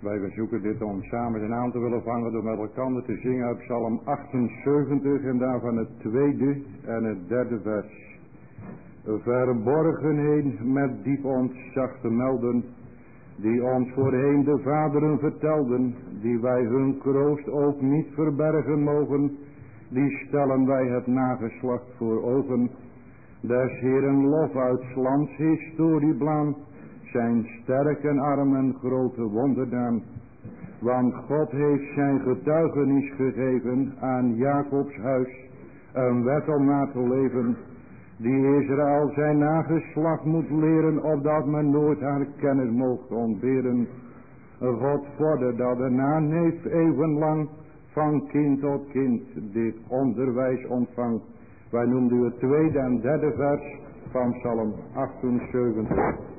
Wij verzoeken dit om samen zijn aan te willen vangen door met elkaar te zingen uit Psalm 78 en daarvan het tweede en het derde vers. Verborgen heen met diep ontzag te melden, die ons voorheen de vaderen vertelden, die wij hun kroost ook niet verbergen mogen, die stellen wij het nageslacht voor ogen. Des Heeren lof uit lands historieblaan, zijn sterk en arm en grote wonderdaan. Want God heeft zijn getuigenis gegeven aan Jacobs huis, een wet om na te leven, die Israël zijn nageslacht moet leren, opdat men nooit haar kennis mocht ontberen. God vordert dat de naneef eeuwenlang van kind tot kind dit onderwijs ontvangt. Wij noemen u het tweede en derde vers van Psalm 78.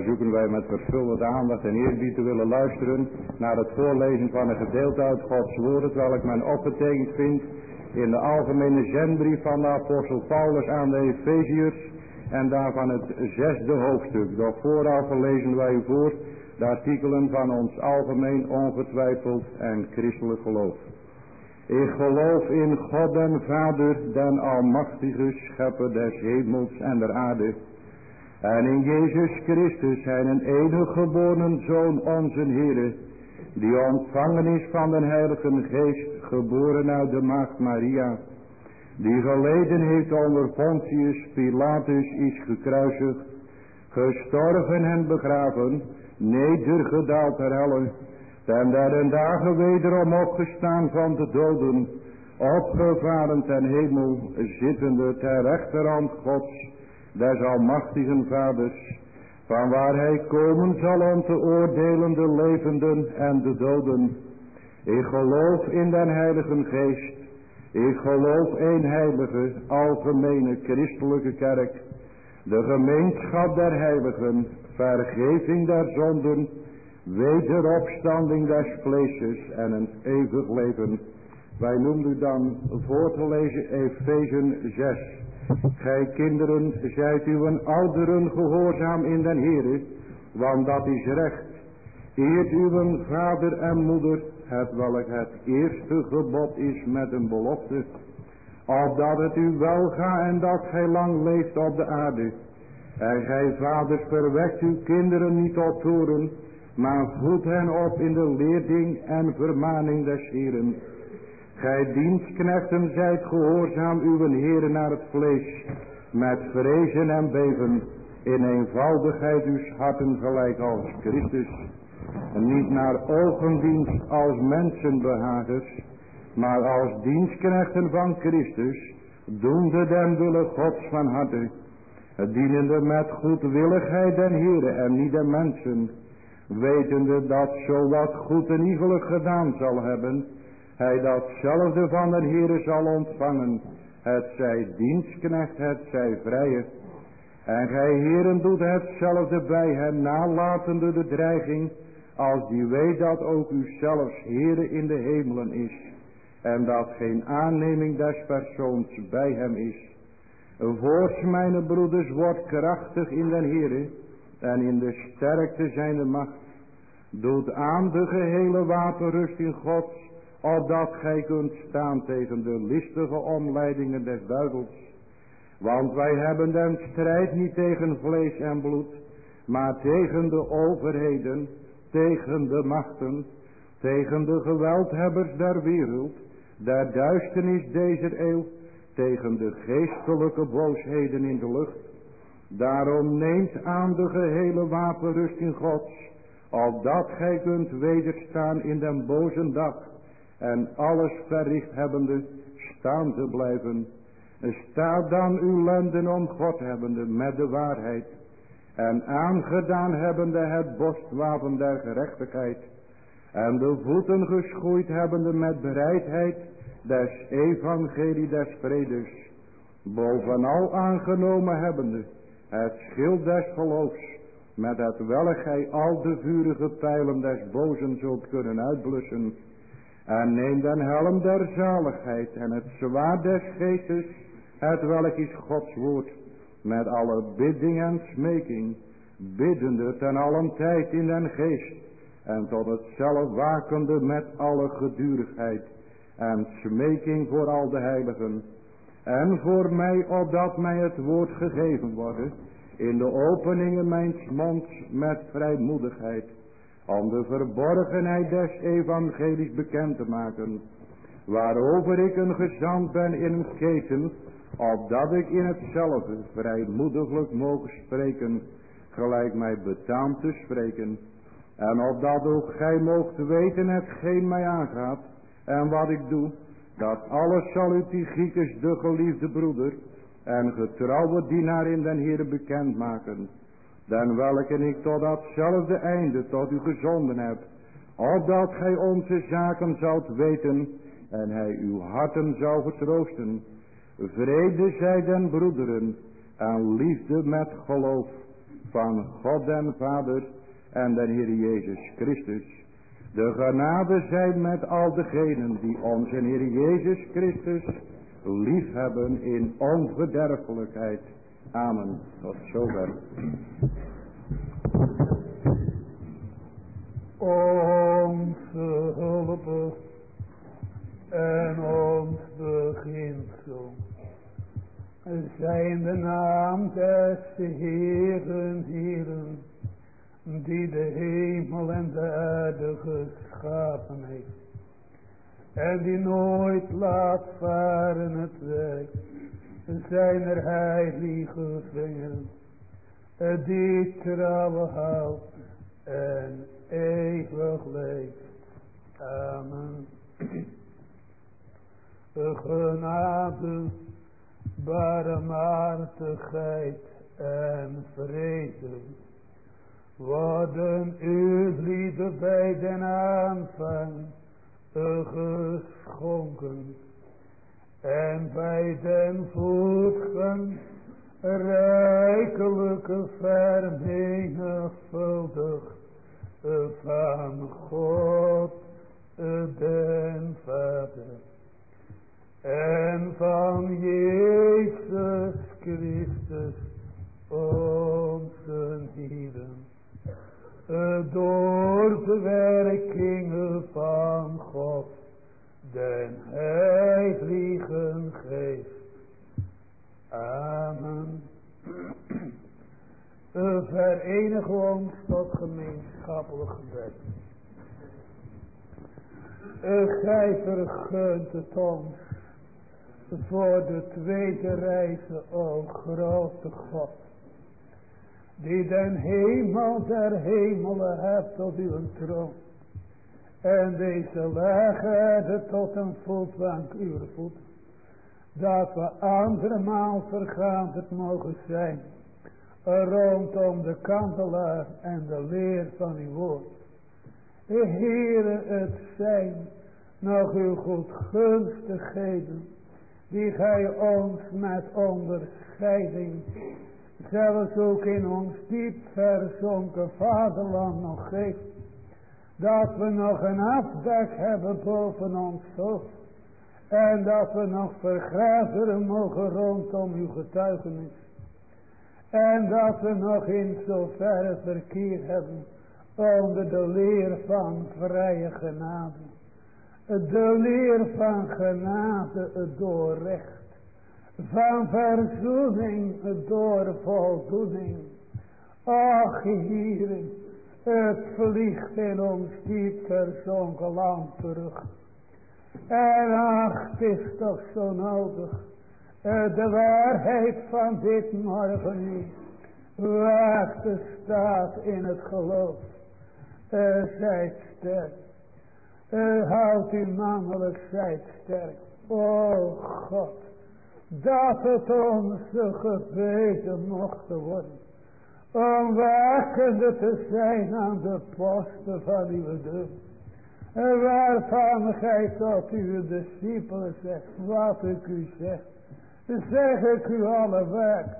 verzoeken wij met vervulde aandacht en eerbied te willen luisteren naar het voorlezen van een gedeelte uit Gods woord, hetwelk men opgetekend vindt in de algemene zendbrief van de apostel Paulus aan de Efeziërs en daarvan het zesde hoofdstuk. Doch vooraf lezen wij voor de artikelen van ons algemeen ongetwijfeld en christelijk geloof. Ik geloof in God en Vader, den almachtige schepper des hemels en der aarde. En in Jezus Christus, zijn enige geboren Zoon, onze Heere, die ontvangen is van den Heilige Geest, geboren uit de Maagd Maria, die geleden heeft onder Pontius Pilatus, is gekruisigd, gestorven en begraven, nedergedaald ter helle, ten derde dagen wederom opgestaan van de doden, opgevaren ten hemel, zittende ter rechterhand Gods, des almachtigen vaders, van waar hij komen zal om te oordelen de levenden en de doden. Ik geloof in den heilige geest, ik geloof een heilige, algemene, christelijke kerk, de gemeenschap der heiligen, vergeving der zonden, wederopstanding des vleesjes en een eeuwig leven. Wij noemden dan voor te lezen Efezen 6. Gij kinderen, zijt uw ouderen gehoorzaam in den Heere, want dat is recht. Eert uw vader en moeder, het welk het eerste gebod is met een belofte, opdat het u wel gaat en dat gij lang leeft op de aarde. En gij vaders verwekt uw kinderen niet op toren, maar voed hen op in de leerding en vermaning des Heeren. Gij dienstknechten zijt gehoorzaam uw heren naar het vlees, met vrezen en beven, in eenvoudigheid uw harten gelijk als Christus. En niet naar ogendienst als mensenbehagers, maar als dienstknechten van Christus, doende den willen Gods van harte, dienende met goedwilligheid den Heere en niet de mensen, wetende dat zo wat goed en iegelijk gedaan zal hebben, hij datzelfde van de Heere zal ontvangen, het zij dienstknecht, het zij vrije. En gij heren doet hetzelfde bij hem, nalatende de dreiging, als die weet dat ook u zelfs Heere in de hemelen is, en dat geen aanneming des persoons bij hem is. Voorts, mijn broeders, wordt krachtig in den Heere, en in de sterkte zijn de macht. Doet aan de gehele wapenrusting Gods, opdat gij kunt staan tegen de listige omleidingen des duivels. Want wij hebben den strijd niet tegen vlees en bloed, maar tegen de overheden, tegen de machten, tegen de geweldhebbers der wereld, der duisternis deze eeuw, tegen de geestelijke boosheden in de lucht. Daarom neemt aan de gehele wapenrusting Gods, opdat gij kunt wederstaan in den boze dag en alles verricht hebbende staan te blijven. Sta dan uw lenden om God hebbende met de waarheid en aangedaan hebbende het borstwapen der gerechtigheid en de voeten geschoeid hebbende met bereidheid des evangelie des vredes, bovenal aangenomen hebbende het schild des geloofs, met het welk gij al de vurige pijlen des bozen zult kunnen uitblussen, en neem den helm der zaligheid en het zwaard des geestes, het welk is Gods woord, met alle bidding en smeking, biddende ten allen tijd in den geest, en tot het zelf wakende met alle gedurigheid, en smeking voor al de heiligen, en voor mij opdat mij het woord gegeven worden, in de openingen mijns monds met vrijmoedigheid, om de verborgenheid des evangelies bekend te maken, waarover ik een gezant ben in een keten, opdat ik in hetzelfde vrijmoediglijk mogen spreken, gelijk mij betaamt te spreken, en opdat ook gij moogt weten hetgeen mij aangaat, en wat ik doe, dat alles zal u Tychicus de geliefde broeder, en getrouwe dienaar in den Heer bekend maken, dan welke ik tot datzelfde einde tot u gezonden heb, opdat gij onze zaken zoudt weten en hij uw harten zou vertroosten. Vrede zij den broederen en liefde met geloof, van God en Vader en den Heer Jezus Christus. De genade zijn met al degenen die onze Heer Jezus Christus lief hebben in onverderfelijkheid. Amen. Tot zover. Onze hulp en ons beginsel zijn de naam des Heeren, Heeren, die de hemel en de aarde geschapen heeft. En die nooit laat varen het werk zijn er heilige vingeren, die trouw houdt en eeuwig leeft. Amen. Genade barmhartigheid en vrede worden u lieden bij den aanvang geschonken en bij den voetgang rijkelijke vermenigvuldig van God den Vader. En van Jezus Christus onze Heeren, door de werkingen van God, den Heiligen Geest. Amen. Verenig ons tot gemeenschappelijk gebed. Gij vergunt het ons voor de tweede reize, o grote God, die den hemel der hemelen hebt tot uw troon, en deze leggen tot een voetbank uw voet, dat we andermaal vergaand mogen zijn, rondom de kantelaar en de leer van uw woord. Heere, het zijn nog uw goedgunstigheden die gij ons met onderscheiding, zelfs ook in ons diep verzonken vaderland nog geeft, dat we nog een afdek hebben boven ons hoofd, en dat we nog vergraveren mogen rondom uw getuigenis, en dat we nog in zoverre verkeer hebben onder de leer van vrije genade. De leer van genade door recht, van verzoening door voldoening. Ach, hieren, het vliegt in ons diep verzonken land terug. En ach, is toch zo nodig, de waarheid van dit morgen niet, wacht staat in het geloof. Zijt sterk. Uh, houd uw mannelijk zijt sterk. O God. Dat het onze gebeden mochten worden. Om wakende te zijn aan de posten van uw deur. En waarvan gij tot uw discipelen zegt. Wat ik u zeg. Zeg ik u alle werk.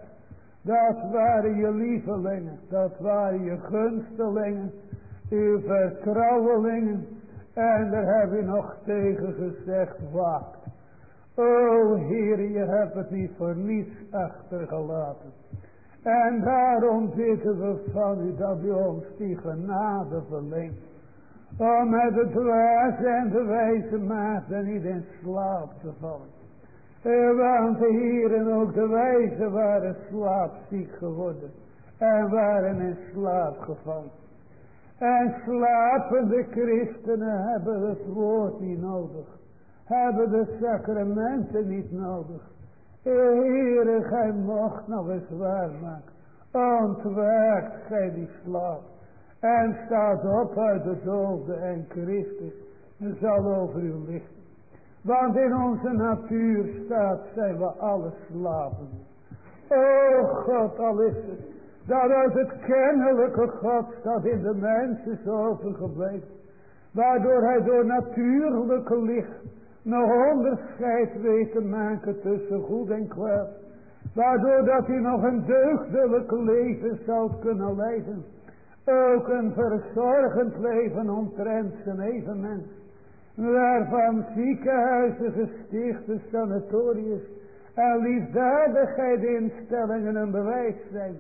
Dat waren je lievelingen. Dat waren je gunstelingen. Uw vertrouwelingen en daar heb je nog tegen gezegd, wacht. O Heer, je hebt het niet voor niets achtergelaten. En daarom zitten we van u dat u ons die genade verleent. Om met het dwaas en de wijze maagden niet in slaap te vallen. Want de heren ook de wijze waren slaapziek geworden. En waren in slaap gevallen. En slapende christenen hebben het woord niet nodig. Hebben de sacramenten niet nodig. Heere, gij mocht nog eens waarmaken. Ontwaakt gij die slaap. En staat op uit de dode en Christus zal over u lichten. Want in onze natuur staat zijn we alle slapen. O God, al is het dat als het kennelijke God staat in de mensen is overgebleven. Waardoor hij door natuurlijke licht nog onderscheid weet te maken tussen goed en kwaad. Waardoor dat hij nog een deugdelijk leven zou kunnen leiden. Ook een verzorgend leven omtrent zijn evenmens. Waarvan ziekenhuizen, gestichten, sanatoriums en liefdadigheid instellingen een bewijs zijn.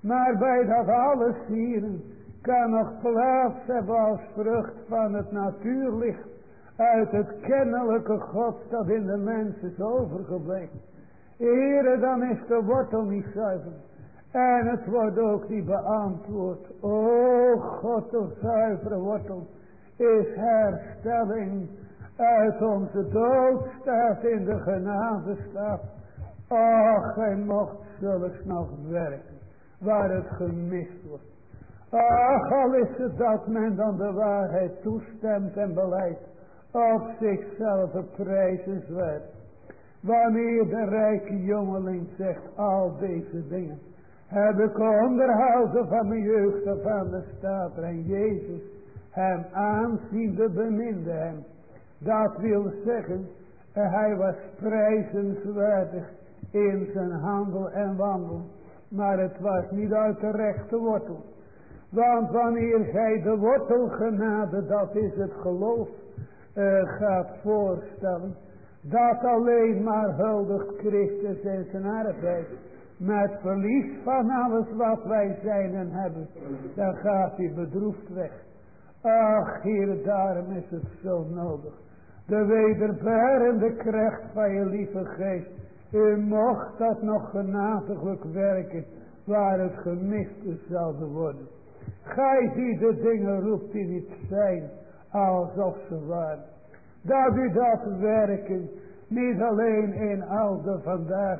Maar bij dat alles hier kan nog plaats hebben als vrucht van het natuurlicht uit het kennelijke God dat in de mens is overgebleven. Here, dan is de wortel niet zuiver. En het wordt ook niet beantwoord. O God, de zuivere wortel is herstelling uit onze doodstaat in de genade staat. Ach, gij mocht zulks nog werken, waar het gemist wordt. Ach, al is het dat men dan de waarheid toestemt en beleidt, op zichzelf prijzenswaard. Wanneer de rijke jongeling zegt al deze dingen, heb ik onderhouden van mijn jeugd aan de staat en Jezus hem aanziende beminde hem. Dat wil zeggen, hij was prijzenswaardig in zijn handel en wandel. Maar het was niet uit de rechte wortel. Want wanneer gij de wortel genade, dat is het geloof, uh, gaat voorstellen. Dat alleen maar huldigt Christus en zijn arbeid. Met verlies van alles wat wij zijn en hebben. Dan gaat hij bedroefd weg. Ach, hier, daarom is het zo nodig. De wederberende kracht van je lieve geest. U mocht dat nog genadiglijk werken. Waar het gemiste zal worden. Gij die de dingen roept die niet zijn. Alsof ze waren. Dat u dat werken. Niet alleen in al de vandaag.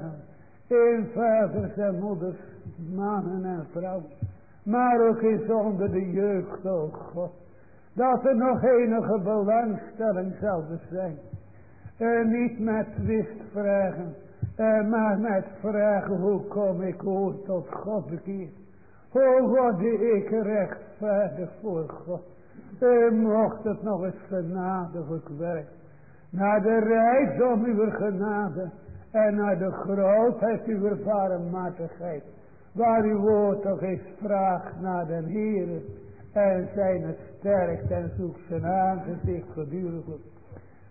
In vaders en moeders. Mannen en vrouwen. Maar ook in zonder de jeugd, o dat er nog enige belangstelling zal zijn. Niet met twist vragen, maar met vragen hoe kom ik ooit tot God bekeerd. Hoe word ik rechtvaardig voor God. Uh, mocht het nog eens genadiglijk werk. Naar de rijkdom uw genade en naar de grootheid uw barmhartigheid. Waar uw woord toch eens vraagt naar den Heer en zijn het sterkt en zoekt zijn aangezicht geduriglijk.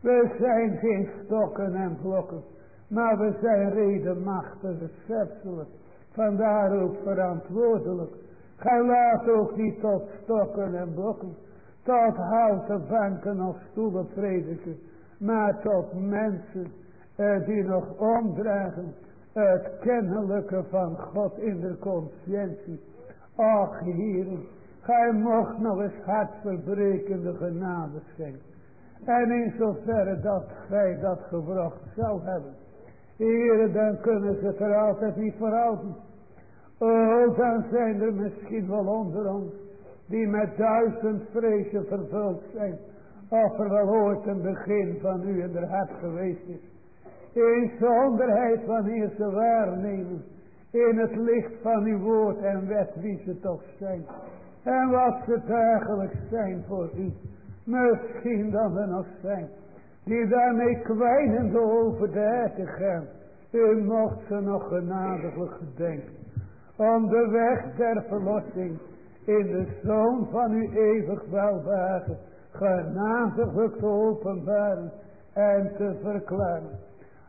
We zijn geen stokken en blokken, maar we zijn redenmachtige schepselen. Vandaar ook verantwoordelijk. Gij laat ook niet tot stokken en blokken, tot houten banken of stoelen prediken, maar tot mensen eh, die nog omdragen het kennelijke van God in de conscientie. Ach, heren, Gij mocht nog eens hartverbrekende genade schenken. En in zoverre dat gij dat gebracht zou hebben. Heren, dan kunnen ze het er altijd niet verhouden. Oh, dan zijn er misschien wel onder ons. Die met duizend vrezen vervuld zijn. Of er wel ooit een begin van u in haar hart geweest is. In zonderheid wanneer ze waarnemen. In het licht van uw woord en wet wie ze toch zijn. En wat ze dagelijks zijn voor u. Misschien dan er nog zijn. Die daarmee kwijnend over de aarde gaan. U mocht ze nog genadiglijk gedenken. Om de weg der verlossing. In de zoon van uw eeuwig welwagen. Genadiglijk te openbaren. En te verklaren.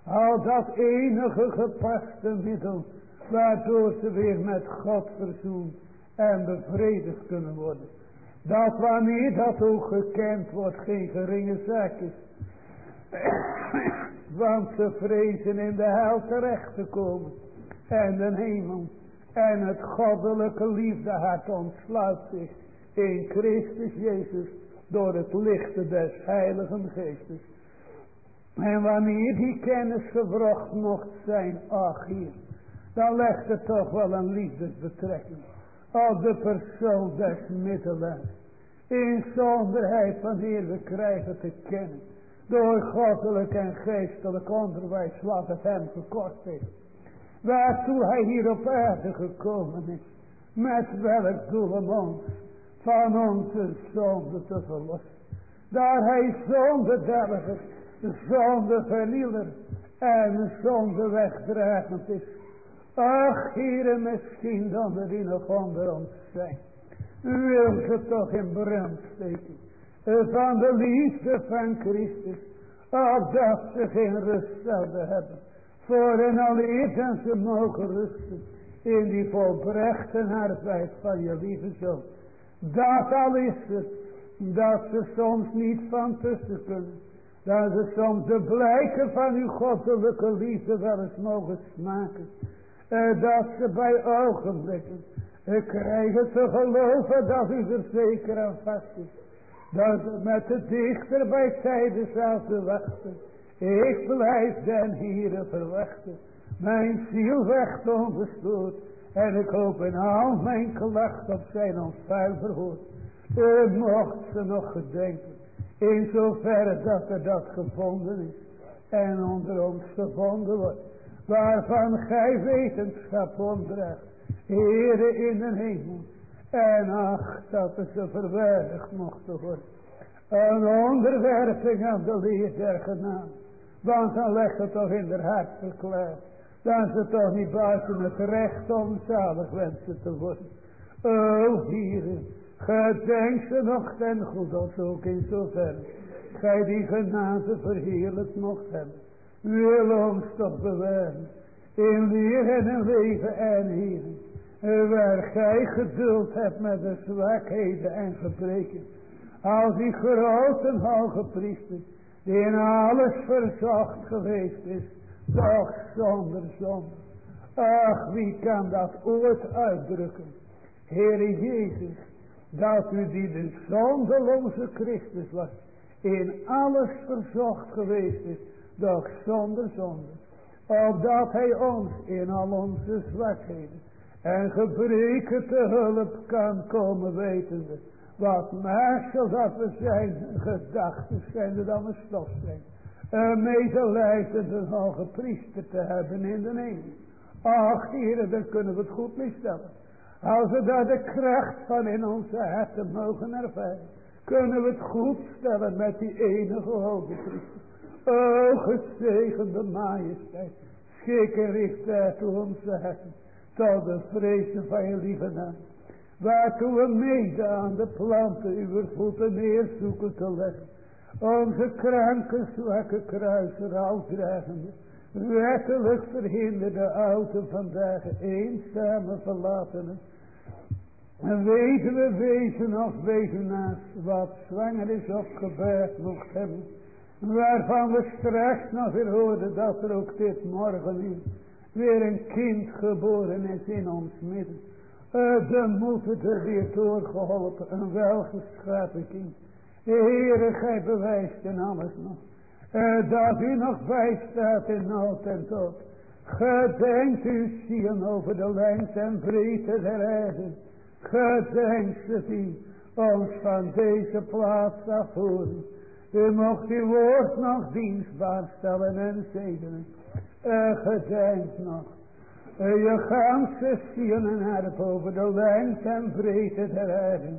Al dat enige gepaste middel. Waardoor ze weer met God verzoent en bevredigd kunnen worden. Dat wanneer dat ook gekend wordt geen geringe zaak is. Want ze vrezen in de hel terecht te komen. En de hemel. En het goddelijke liefde hart ontsluit zich in Christus Jezus door het lichte des heiligen geestes. En wanneer die kennis gebracht mocht zijn, ach hier, dan legt het toch wel een liefdesbetrekking op de persoon des middelen. In zonderheid wanneer we krijgen te kennen. Door goddelijk en geestelijk onderwijs wat het hem gekost heeft. Waartoe hij hier op aarde gekomen is. Met welk doel om ons van onze zonde te verlossen. Daar hij zonde delger, zonde vernieler en zonde wegdragend is Ach, heren, misschien dan er die nog onder ons zijn. Wil ze toch in brand steken. Van de liefde van Christus. Opdat ze geen rust zouden hebben. Voor en allereerst en ze mogen rusten. In die volbrechte arbeid van je lieve zoon. Dat al is het. Dat ze soms niet van tussen kunnen. Dat ze soms de blijken van uw goddelijke liefde wel eens mogen smaken. Uh, dat ze bij ogenblikken uh, krijgen te geloven dat u er zeker aan vast is. Dat met de dichter bij tijden zouden wachten. Ik blijf den hier verwachten. Mijn ziel vecht ongestoord. En ik hoop in al mijn klachten op zijn ontvuil verhoord. Uh, mocht ze nog gedenken. In zoverre dat er dat gevonden is. En onder ons gevonden wordt. Waarvan gij wetenschap omdraagt. Here in de hemel. En ach dat het ze verwaardigd mochten worden. Een onderwerping aan de leer genade. Want dan legt het toch in haar hart verklaard. Dan ze toch niet buiten het recht om zalig wensen te worden. O hieren. Gedenk ze nog ten goed ook in zover. Gij die genade verheerlijk mocht hebben. Wil ons toch bewaren. In leer en leven en hier. Waar gij geduld hebt met de zwakheden en gebreken. Als die grote hoge priester. In alles verzocht geweest is. Toch zonder zonde. Ach wie kan dat ooit uitdrukken. Heere Jezus dat u die de zondeloze Christus was, in alles verzocht geweest is, doch zonder zonde. Opdat hij ons in al onze zwakheden en gebreken te hulp kan komen wetende. Wat maaksel dat we zijn, gedachten zijn er dan een stof zijn. Een medelijdende hoge priester te hebben in de hemel. Ach, heren, dan kunnen we het goed mee stellen. Als we daar de kracht van in onze harten mogen ervaren. Kunnen we het goed stellen met die enige hoge priester. O gezegende majesteit. Schik en richt uit onze harten. Tot de vrezen van je lieve naam. Waartoe we mede aan de planten uw voeten neerzoeken te leggen. Onze kranke, zwakke kruiser uitdragende. Wettelijk verhinderde oude vandaag eenzame verlatenen. En weten we wezen of wezenaars wat zwanger is of gebeurd mocht hebben. Waarvan we straks nog weer hoorden dat er ook dit morgen. Weer een kind geboren is in ons midden. De moeten er weer doorgeholpen. Een welgeschapen kind. Heere, gij bewijst in alles nog. Dat u nog bijstaat in nood en dood. Gedenkt u zien over de lengte en breedte der aarde. Gedenk die ons van deze plaats afvoeren. U mocht uw woord nog dienstbaar stellen en zegenen. Uh, gedenk nog. Je ganse zien en herp over de lengte en breedte der aarde.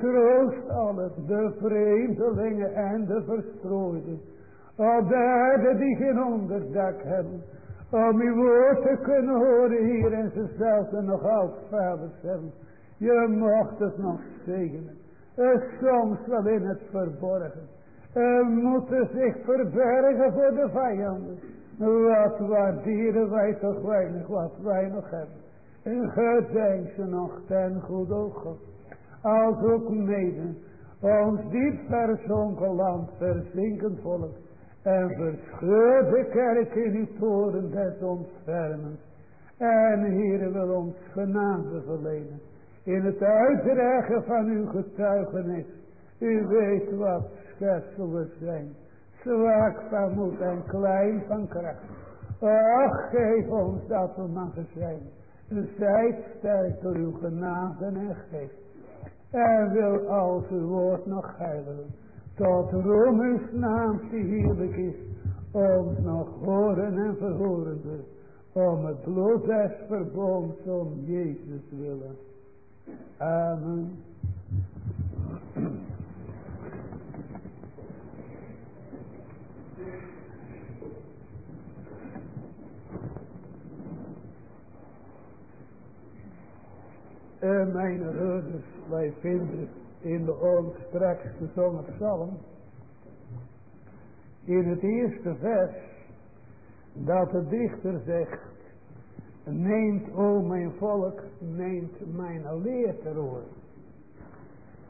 Troost alles, de vreemdelingen en de verstrooiden. Op de aarde die geen onderdak hebben. Om uw woord te kunnen horen hier en ze zelfs nog vaders hebben. Je mocht het nog zegenen. Soms wel in het verborgen. Moeten zich verbergen voor de vijanden. Wat waarderen wij toch weinig wat wij nog hebben. En gedenk ze nog ten goede God. Als ook mede ons diep verzonken land verzinkend volk. En verscheur de kerk in uw toren des ontfermens. En hier wil ons genade verlenen. In het uitdragen van uw getuigenis. U weet wat schepsel we zijn. Zwak van moed en klein van kracht. Ach, geef ons dat we mogen zijn. Zijt sterk door uw genade en geest. En wil als uw woord nog heilen. Tot roem naam die heerlijk is. Ons nog horen en verhoren Om het bloed des verbonds om Jezus willen. Amen. Mijn herders, wij vinden in de ons straks gezongen psalm, in het eerste vers, dat de dichter zegt, neemt, o mijn volk, neemt mijn leer ter horen.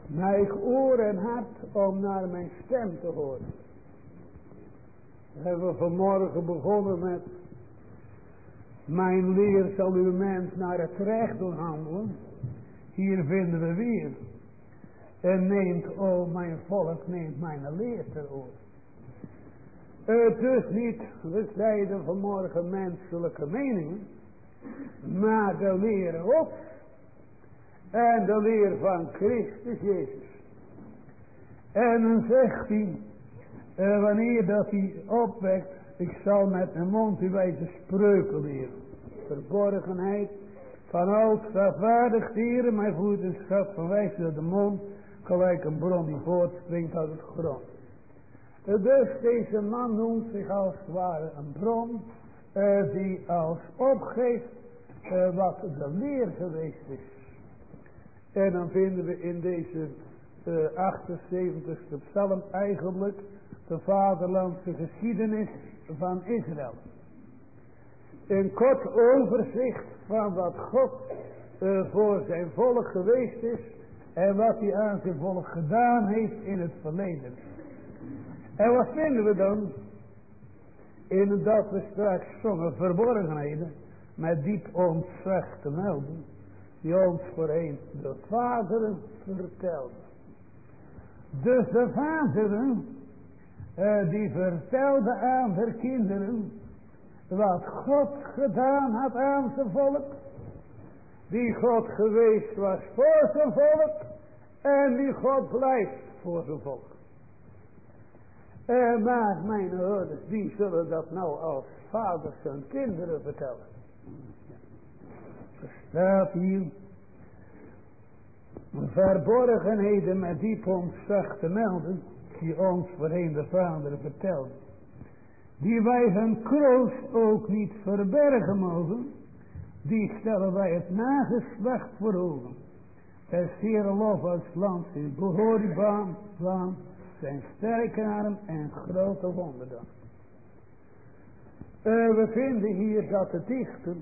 Neig oor en hart om naar mijn stem te horen. We hebben vanmorgen begonnen met mijn leer zal uw mens naar het recht doen handelen. Hier vinden we weer. En neemt, o mijn volk, neemt mijn leer ter oor. Het is niet, we zeiden vanmorgen menselijke meningen. Maar de leer op. En de leer van Christus Jezus. En dan zegt hij, uh, wanneer dat hij opwekt, ik zal met mijn mond u wijze spreuken leren. Verborgenheid van oud vervaardigd dieren, mijn voet en schat van door de mond, gelijk een bron die voortspringt uit het grond. Dus deze man noemt zich als het ware een bron, uh, die als opgeeft uh, wat de leer geweest is. En dan vinden we in deze uh, 78ste psalm eigenlijk de vaderlandse geschiedenis van Israël. Een kort overzicht van wat God uh, voor zijn volk geweest is en wat hij aan zijn volk gedaan heeft in het verleden. En wat vinden we dan? In dat we straks zongen verborgenheden met diep ontzag te melden, die ons voorheen de vaderen vertelden. Dus de vaderen, uh, die vertelden aan de kinderen, wat God gedaan had aan zijn volk, die God geweest was voor zijn volk, en die God blijft voor zijn volk. Uh, maar mijn ouders, die zullen dat nou als vaders en kinderen vertellen. Staat hier. Verborgenheden met diep ontzag te melden. Die ons voorheen de vader vertelde. Die wij hun kroost ook niet verbergen mogen. Die stellen wij het nageslacht voor ogen. Het zeer lof als land in behoorbaam plan zijn sterke arm en grote wonderen. Uh, we vinden hier dat de dichter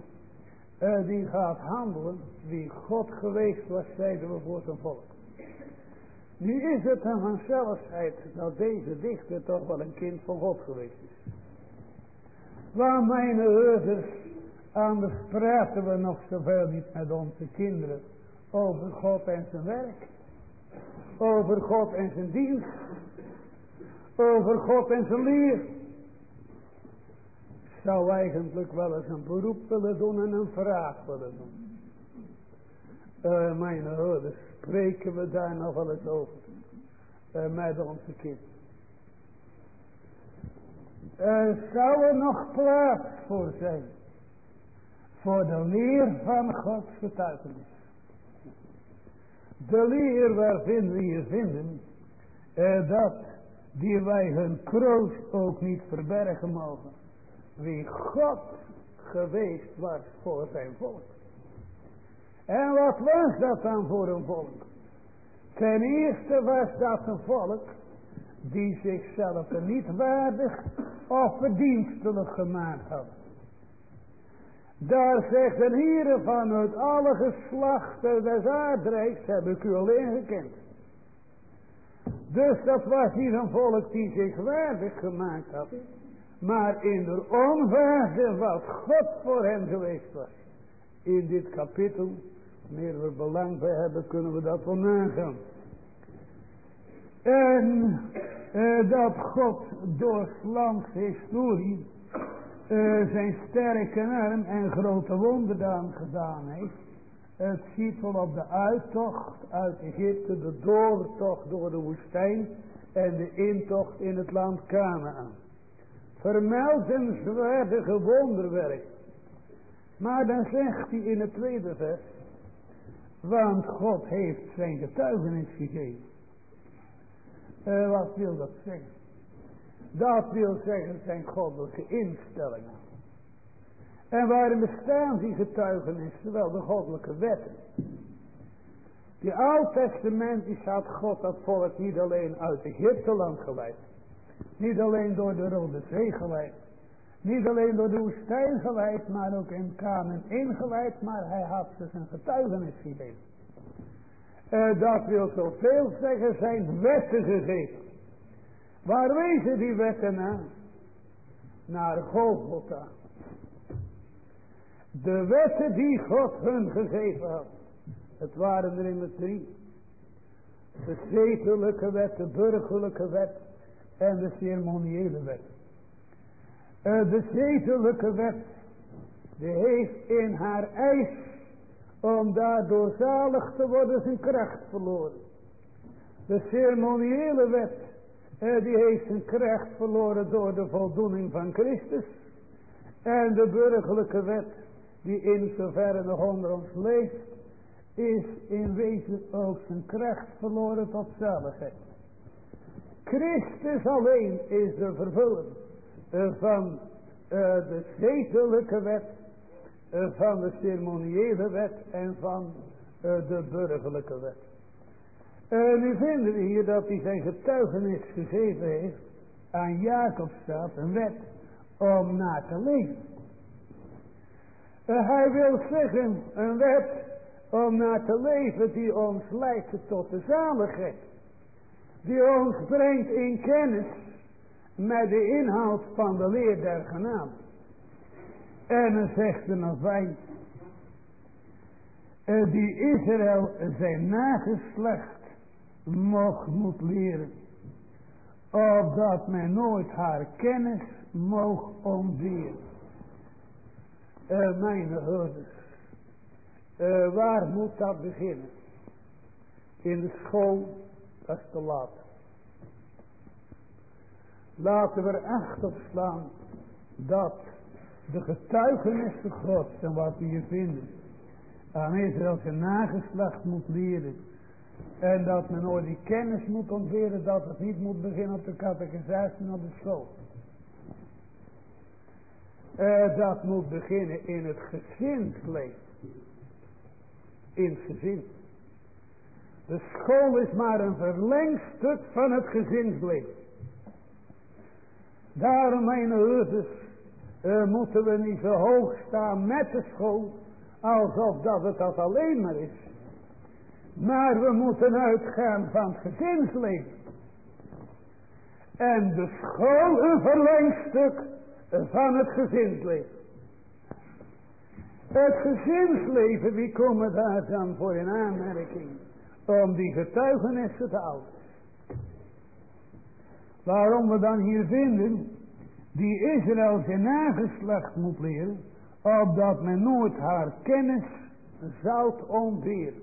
uh, die gaat handelen wie God geweest was, zeiden we voor zijn volk. Nu is het een vanzelfheid dat deze dichter toch wel een kind van God geweest is. Waar mijn ouders, anders praten we nog zoveel niet met onze kinderen over God en zijn werk. Over God en zijn dienst. Over God en zijn leer zou eigenlijk wel eens een beroep willen doen en een vraag willen doen. Uh, mijn ouders, spreken we daar nog wel eens over. Uh, met onze kinderen. Er zou er nog plaats voor zijn. Voor de leer van Gods getuigenis. De leer waarin we hier vinden. Uh, dat die wij hun kroost ook niet verbergen mogen wie God geweest was voor zijn volk. En wat was dat dan voor een volk? Ten eerste was dat een volk die zichzelf er niet waardig of verdienstelijk gemaakt had. Daar zegt een hier vanuit alle geslachten des aardrijks heb ik u alleen gekend. Dus dat was hier een volk die zich waardig gemaakt had maar in de onwaarde wat God voor hem geweest was. In dit kapitel, wanneer we belang bij hebben, kunnen we dat wel nagaan. En uh, dat God door langs historie uh, zijn sterke arm en grote wonderdaan gedaan heeft. Het ziet wel op de uittocht uit Egypte, de doortocht door de woestijn en de intocht in het land Canaan vermeldenswaardige wonderwerk. Maar dan zegt hij in het tweede vers, want God heeft zijn getuigenis gegeven. Uh, wat wil dat zeggen? Dat wil zeggen zijn goddelijke instellingen. En waarin bestaan die getuigenissen? Wel de goddelijke wetten. Die oud testament had God dat volk niet alleen uit Egypte land geleid. Niet alleen door de Rode Zee geleid. Niet alleen door de woestijn geleid, maar ook in Kamen ingeleid. Maar hij had ze zijn getuigenis gegeven. Uh, dat wil zoveel zeggen zijn wetten gegeven. Waar wezen die wetten naar? Naar Golgotha. De wetten die God hun gegeven had. Het waren er immers drie. De zetelijke wet, de burgerlijke wet en de ceremoniële wet. Uh, de zetelijke wet, die heeft in haar eis om daardoor zalig te worden zijn kracht verloren. De ceremoniële wet, uh, die heeft zijn kracht verloren door de voldoening van Christus. En de burgerlijke wet, die in zoverre nog onder ons leeft, is in wezen ook zijn kracht verloren tot zaligheid. Christus alleen is de vervulling eh, van uh, de zetelijke wet, van de ceremoniële wet en van de burgerlijke wet. nu vinden we hier dat hij zijn getuigenis gegeven heeft aan Jacob staat een wet om na te leven. hij wil zeggen een wet om na te leven die ons leidt tot de zaligheid. Die ons brengt in kennis met de inhoud van de leer der genade. En dan zegt er nog bij. Die Israël zijn nageslacht mocht moet leren. Opdat men nooit haar kennis mocht ontberen. Uh, mijn hoorders. Uh, waar moet dat beginnen? In de school, dat is te laat. Laten we er op slaan dat de getuigenissen God en wat we hier vinden aan Israël zijn nageslacht moet leren. En dat men ooit die kennis moet ontberen dat het niet moet beginnen op de catechisatie en op de school. Uh, dat moet beginnen in het gezinsleven in het gezin. De school is maar een verlengstuk van het gezinsleven. Daarom, mijn ouders, uh, moeten we niet zo hoog staan met de school, alsof dat het dat alleen maar is. Maar we moeten uitgaan van het gezinsleven. En de school een verlengstuk van het gezinsleven. Het gezinsleven, wie komen daar dan voor in aanmerking? Om die getuigenissen te houden. Waarom we dan hier vinden, die Israël zijn nageslacht moet leren, opdat men nooit haar kennis zou ontberen.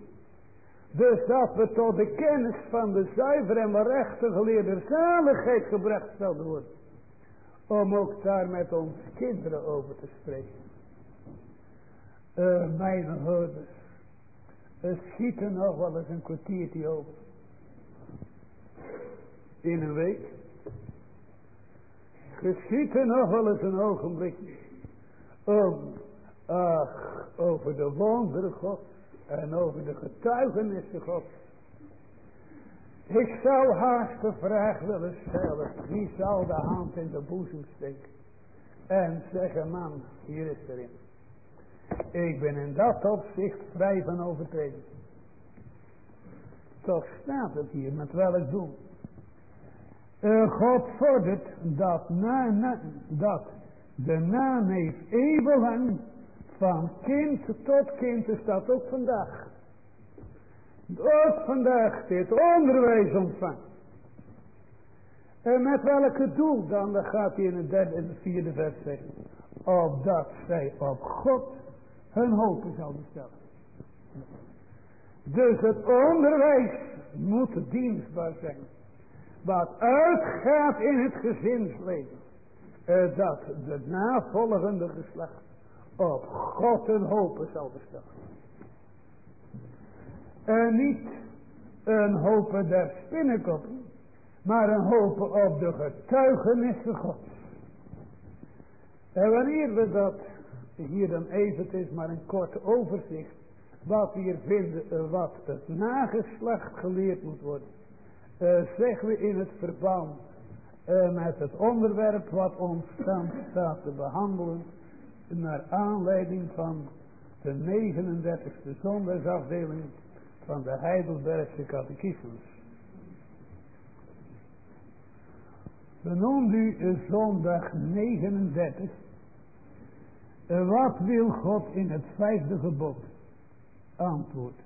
Dus dat we tot de kennis van de zuiver en rechte geleerde zaligheid gebracht zouden worden. Om ook daar met onze kinderen over te spreken uh, mijn schiet er nog wel eens een kwartiertje over. In een week. Geschiet er nog wel eens een ogenblik. Om, ach, over de wonderen God. En over de getuigenissen God. Ik zou haast de vraag willen stellen. Wie zou de hand in de boezem steken? En zeggen, man, hier is erin. Ik ben in dat opzicht vrij van overtreding. Toch staat het hier met welk doel. Uh, God vordert dat, na, dat de naneef eeuwenlang van kind tot kind is dat ook vandaag. Ook vandaag dit onderwijs ontvangt. En met welke doel dan? Dan gaat hij in het derde en vierde vers zeggen. Opdat zij op God hun hopen zouden stellen. Dus het onderwijs moet dienstbaar zijn. Wat uitgaat in het gezinsleven. Uh, dat de navolgende geslacht op God een hopen zal stellen. En niet een hopen der spinnenkoppen. Maar een hopen op de getuigenissen Gods. En wanneer we dat hier dan even, het is maar een kort overzicht wat hier vinden, uh, wat het nageslacht geleerd moet worden. Uh, zeggen we in het verband uh, met het onderwerp wat ons dan staat te behandelen. Naar aanleiding van de 39e zondagsafdeling van de Heidelbergse catechismus. Benoemt u zondag 39. Wat wil God in het vijfde gebod? Antwoord.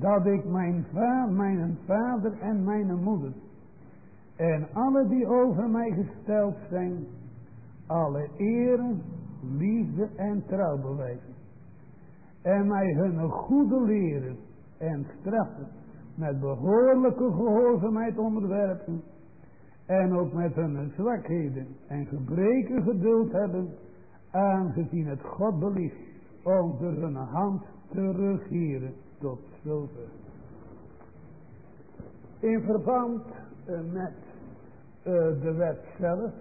Dat ik mijn, va mijn vader en mijn moeder en alle die over mij gesteld zijn, alle eren, liefde en trouw bewijzen. En mij hun goede leren en straffen met behoorlijke gehoorzaamheid onderwerpen. En ook met hun zwakheden en gebreken geduld hebben, aangezien het God belieft onder hun hand te regeren tot zover. In verband uh, met uh, de wet zelf,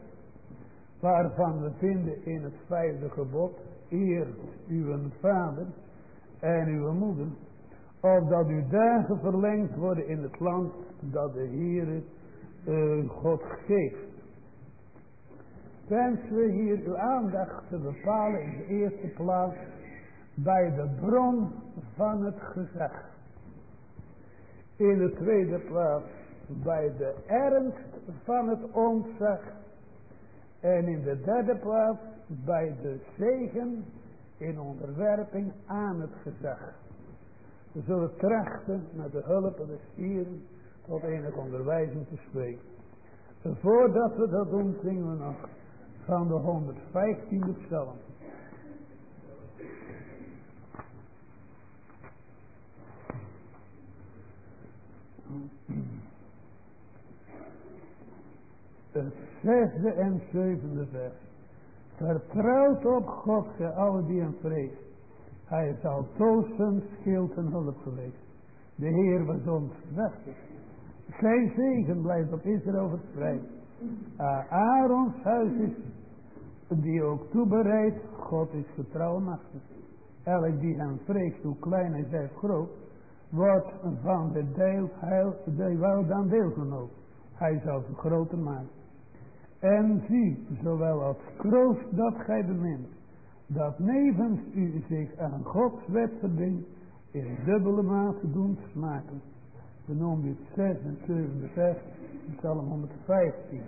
waarvan we vinden in het vijfde gebod, eer uw vader en uw moeder, opdat uw dagen verlengd worden in het land dat de Heere uh, God geeft. Wensen we hier uw aandacht te bepalen in de eerste plaats bij de bron van het gezag. In de tweede plaats bij de ernst van het ontzag. En in de derde plaats bij de zegen in onderwerping aan het gezag. We zullen trachten met de hulp van de stieren tot enige onderwijzing te spreken. Voordat we dat doen zingen we nog van de 115e psalm. Het zesde en zevende vers. Vertrouwt op God, gij alle die hem vreest. Hij zal toosten, schild en hulp geweest. De Heer was ons wachtig. Zijn zegen blijft op Israël verspreid. Uh, Aarons huis is die ook toebereidt. God is getrouw machtig. Elk die hem vreest, hoe klein hij groot, wordt van de deel, heil, de wel dan deelgenoot. Hij zal ze groter maken. En zie, zowel als kroost dat gij bemint, dat nevens u zich aan Gods wet verbindt, in dubbele mate doen smaken. We noemen dit 6 en 7 vers, Psalm 115.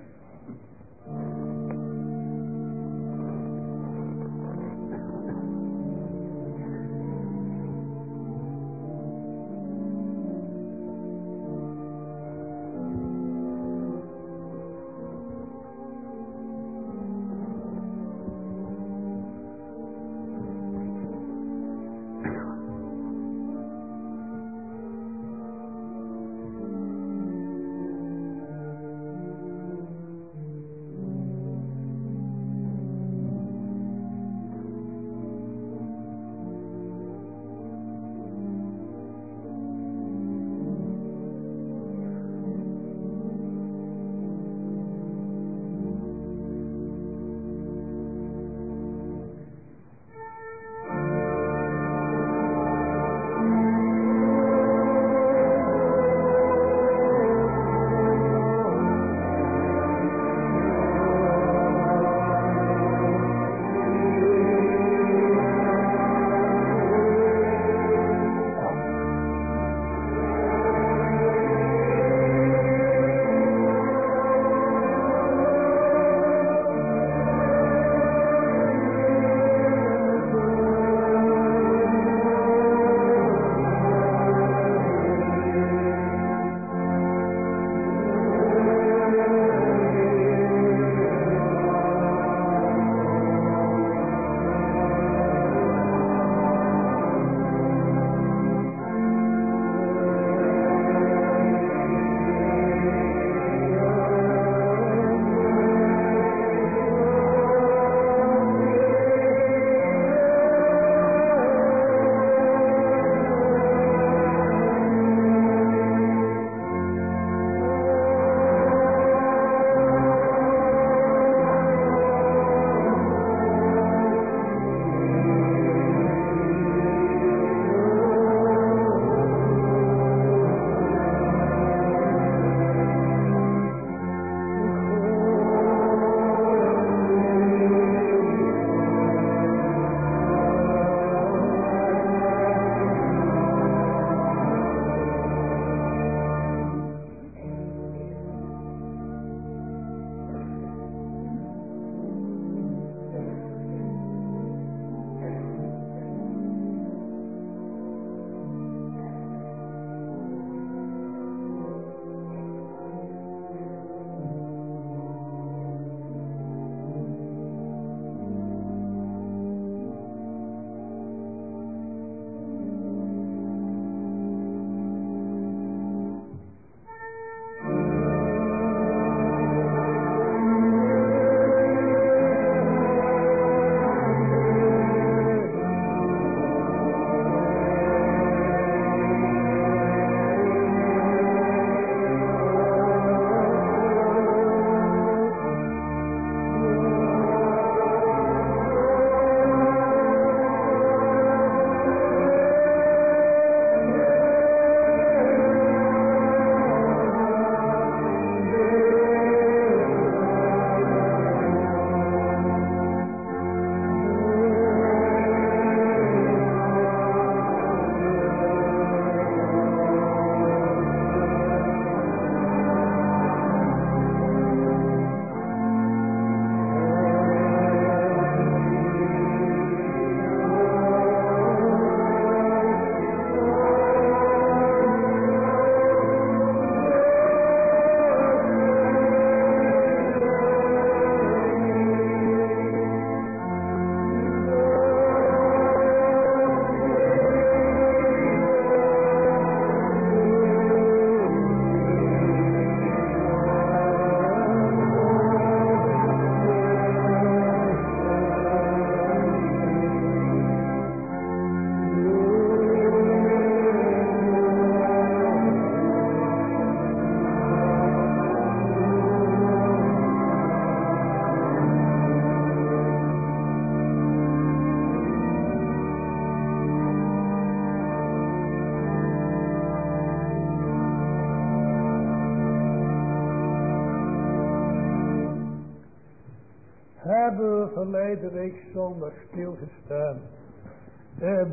Verleden week zondag stilgestaan.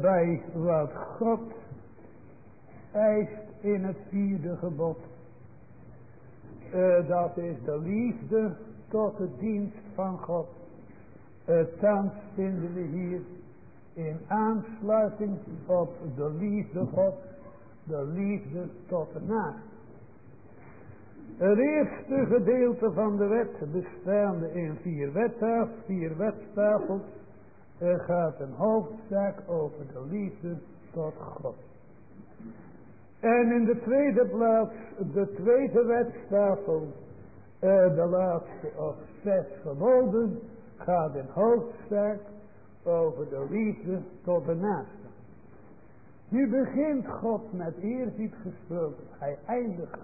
Bij wat God eist in het vierde gebod. Uh, dat is de liefde tot de dienst van God. Uh, thans vinden we hier in aansluiting op de liefde God, de liefde tot de naast. Het eerste gedeelte van de wet bestaande in vier wettafels, vier wetstafels, gaat een hoofdzaak over de liefde tot God. En in de tweede plaats, de tweede wetstafel, eh, de laatste of zes geboden, gaat een hoofdzaak over de liefde tot de naaste. Nu begint God met eerbied gesproken. Hij eindigt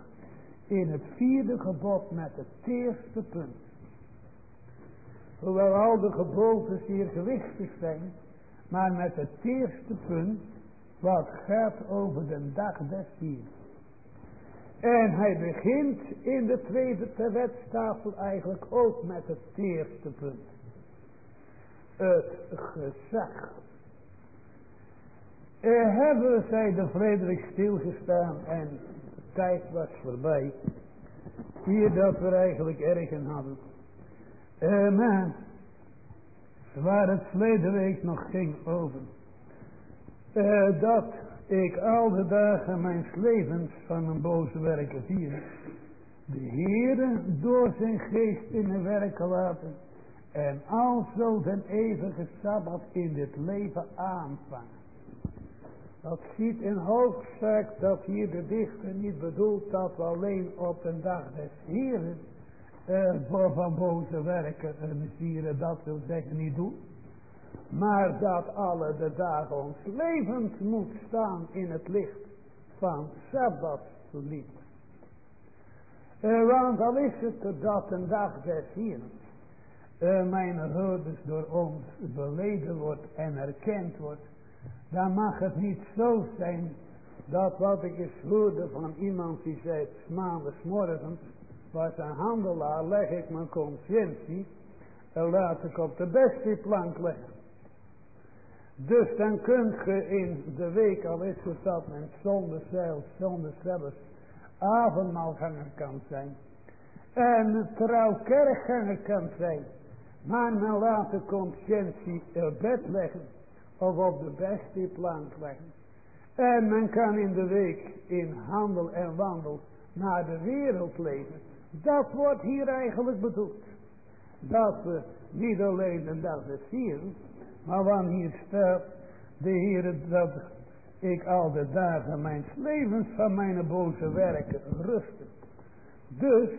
in het vierde gebod met het eerste punt. Hoewel al de geboden zeer gewichtig zijn, maar met het eerste punt wat gaat over de dag des hier. En hij begint in de tweede wetstafel eigenlijk ook met het eerste punt. Het gezag. Er hebben zij de Frederik stilgestaan en tijd was voorbij. Hier dat we eigenlijk erg in hadden. Uh, maar waar het verleden week nog ging over. Uh, dat ik al de dagen mijn levens van een boze werken vier. De Heere door zijn geest in de werken laten. En alzo den eeuwige Sabbat in dit leven aanvangen. Dat ziet in hoofdzaak dat hier de dichter niet bedoelt dat alleen op de dag des Heeren uh, van boze werken en vieren, dat wil zeggen niet doen. Maar dat alle de dagen ons levend moet staan in het licht van Sabbat liefde. Uh, want al is het dat een dag des Heeren uh, mijn houders door ons beleden wordt en erkend wordt dan mag het niet zo zijn dat wat ik eens hoorde van iemand die zei maandags morgens was een handelaar leg ik mijn conscientie en laat ik op de beste plank leggen. Dus dan kunt je in de week, al is het dat men zonder zeil, zonder zelfs avondmaalganger kan zijn. En trouw kerkganger kan zijn. Maar men laat de conscientie op bed leggen of op de beste plank leggen. En men kan in de week in handel en wandel naar de wereld leven. Dat wordt hier eigenlijk bedoeld. Dat we niet alleen de dag des vieren, maar wanneer staat de Heer dat ik al de dagen mijn levens van mijn boze werken rusten. Dus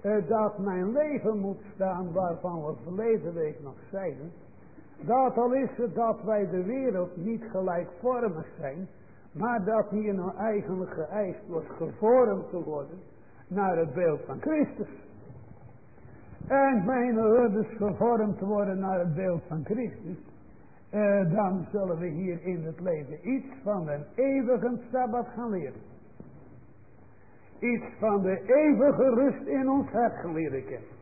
eh, dat mijn leven moet staan waarvan we verleden week nog zeiden dat al is het dat wij de wereld niet gelijkvormig zijn, maar dat hier nou eigenlijk geëist wordt gevormd te worden naar het beeld van Christus. En mijn ouders gevormd worden naar het beeld van Christus. Eh, dan zullen we hier in het leven iets van de eeuwige Sabbat gaan leren. Iets van de eeuwige rust in ons hart gaan leren kennen.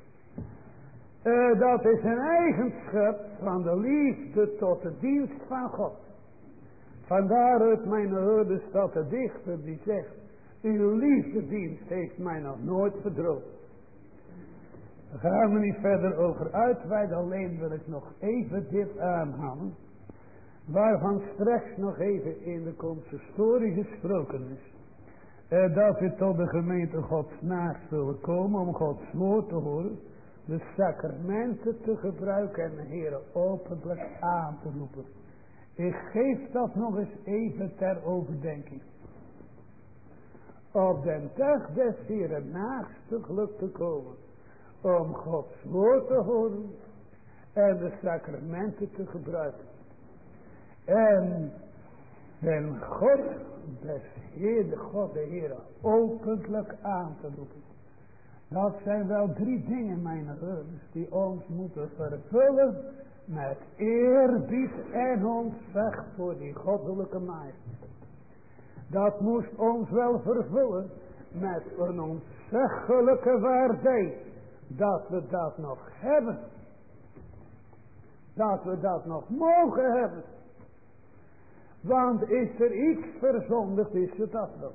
Uh, dat is een eigenschap van de liefde tot de dienst van God. Vandaar uit mijn hoorders dat de dichter die zegt, uw liefdedienst heeft mij nog nooit verdroomd. Daar gaan we niet verder over uitweiden, alleen wil ik nog even dit aanhalen. Waarvan straks nog even in de consistorie gesproken is. Uh, dat we tot de gemeente Gods naast zullen komen om Gods woord te horen de sacramenten te gebruiken en de Heer openlijk aan te roepen. Ik geef dat nog eens even ter overdenking. Op den dag des Heeren geluk te komen. Om Gods woord te horen. En de sacramenten te gebruiken. En den God des Heer, de God de Heer openlijk aan te roepen. Dat zijn wel drie dingen, mijn broeders, die ons moeten vervullen met eerbied en ontzag voor die goddelijke majesteit. Dat moest ons wel vervullen met een ontzaglijke waardij, dat we dat nog hebben. dat we dat nog mogen hebben. Want is er iets verzondigd, is het dat nog.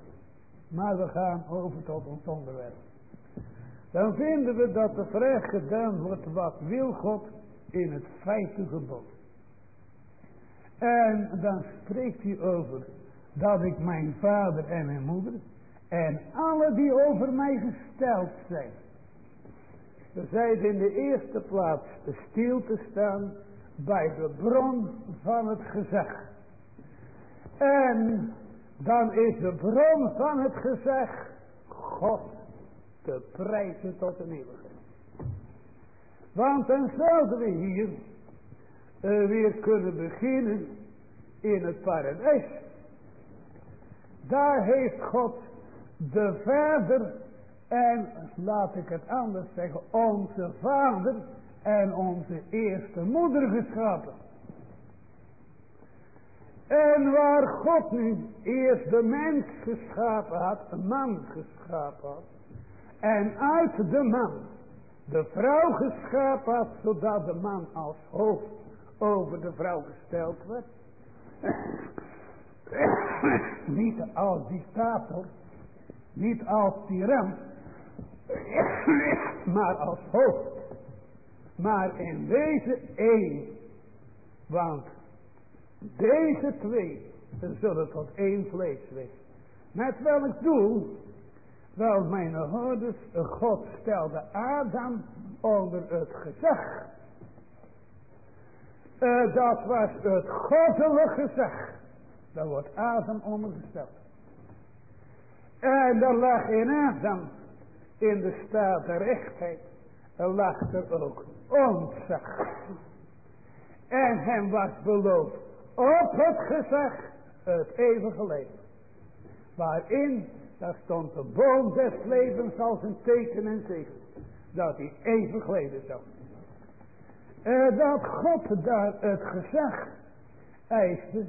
Maar we gaan over tot ons onderwerp. Dan vinden we dat er vrij gedaan wordt wat wil God in het vijfde gebod. En dan spreekt hij over dat ik mijn vader en mijn moeder en alle die over mij gesteld zijn. We zijn in de eerste plaats stil te staan bij de bron van het gezag. En dan is de bron van het gezag God te prijzen tot een eeuwigheid. Want dan zouden we hier uh, weer kunnen beginnen in het paradijs. Daar heeft God de Vader en laat ik het anders zeggen, onze Vader en onze eerste moeder geschapen. En waar God nu eerst de mens geschapen had, een man geschapen had, en uit de man de vrouw geschapen had, zodat de man als hoofd over de vrouw gesteld werd. niet als dictator, niet als tiran, maar als hoofd. Maar in deze één, want deze twee zullen tot één vlees wezen. Met welk doel? Wel, mijn hoorders, God stelde Adam onder het gezag. Uh, dat was het goddelijk gezag. Daar wordt Adam ondergesteld. En dan lag in Adam, in de staat der rechtheid, lag er ook ontzag. En hem was beloofd op het gezag het eeuwige leven. Waarin, daar stond de boom des levens als een teken en zegen. Dat hij eeuwig leven zou. Uh, dat God daar het gezag eiste.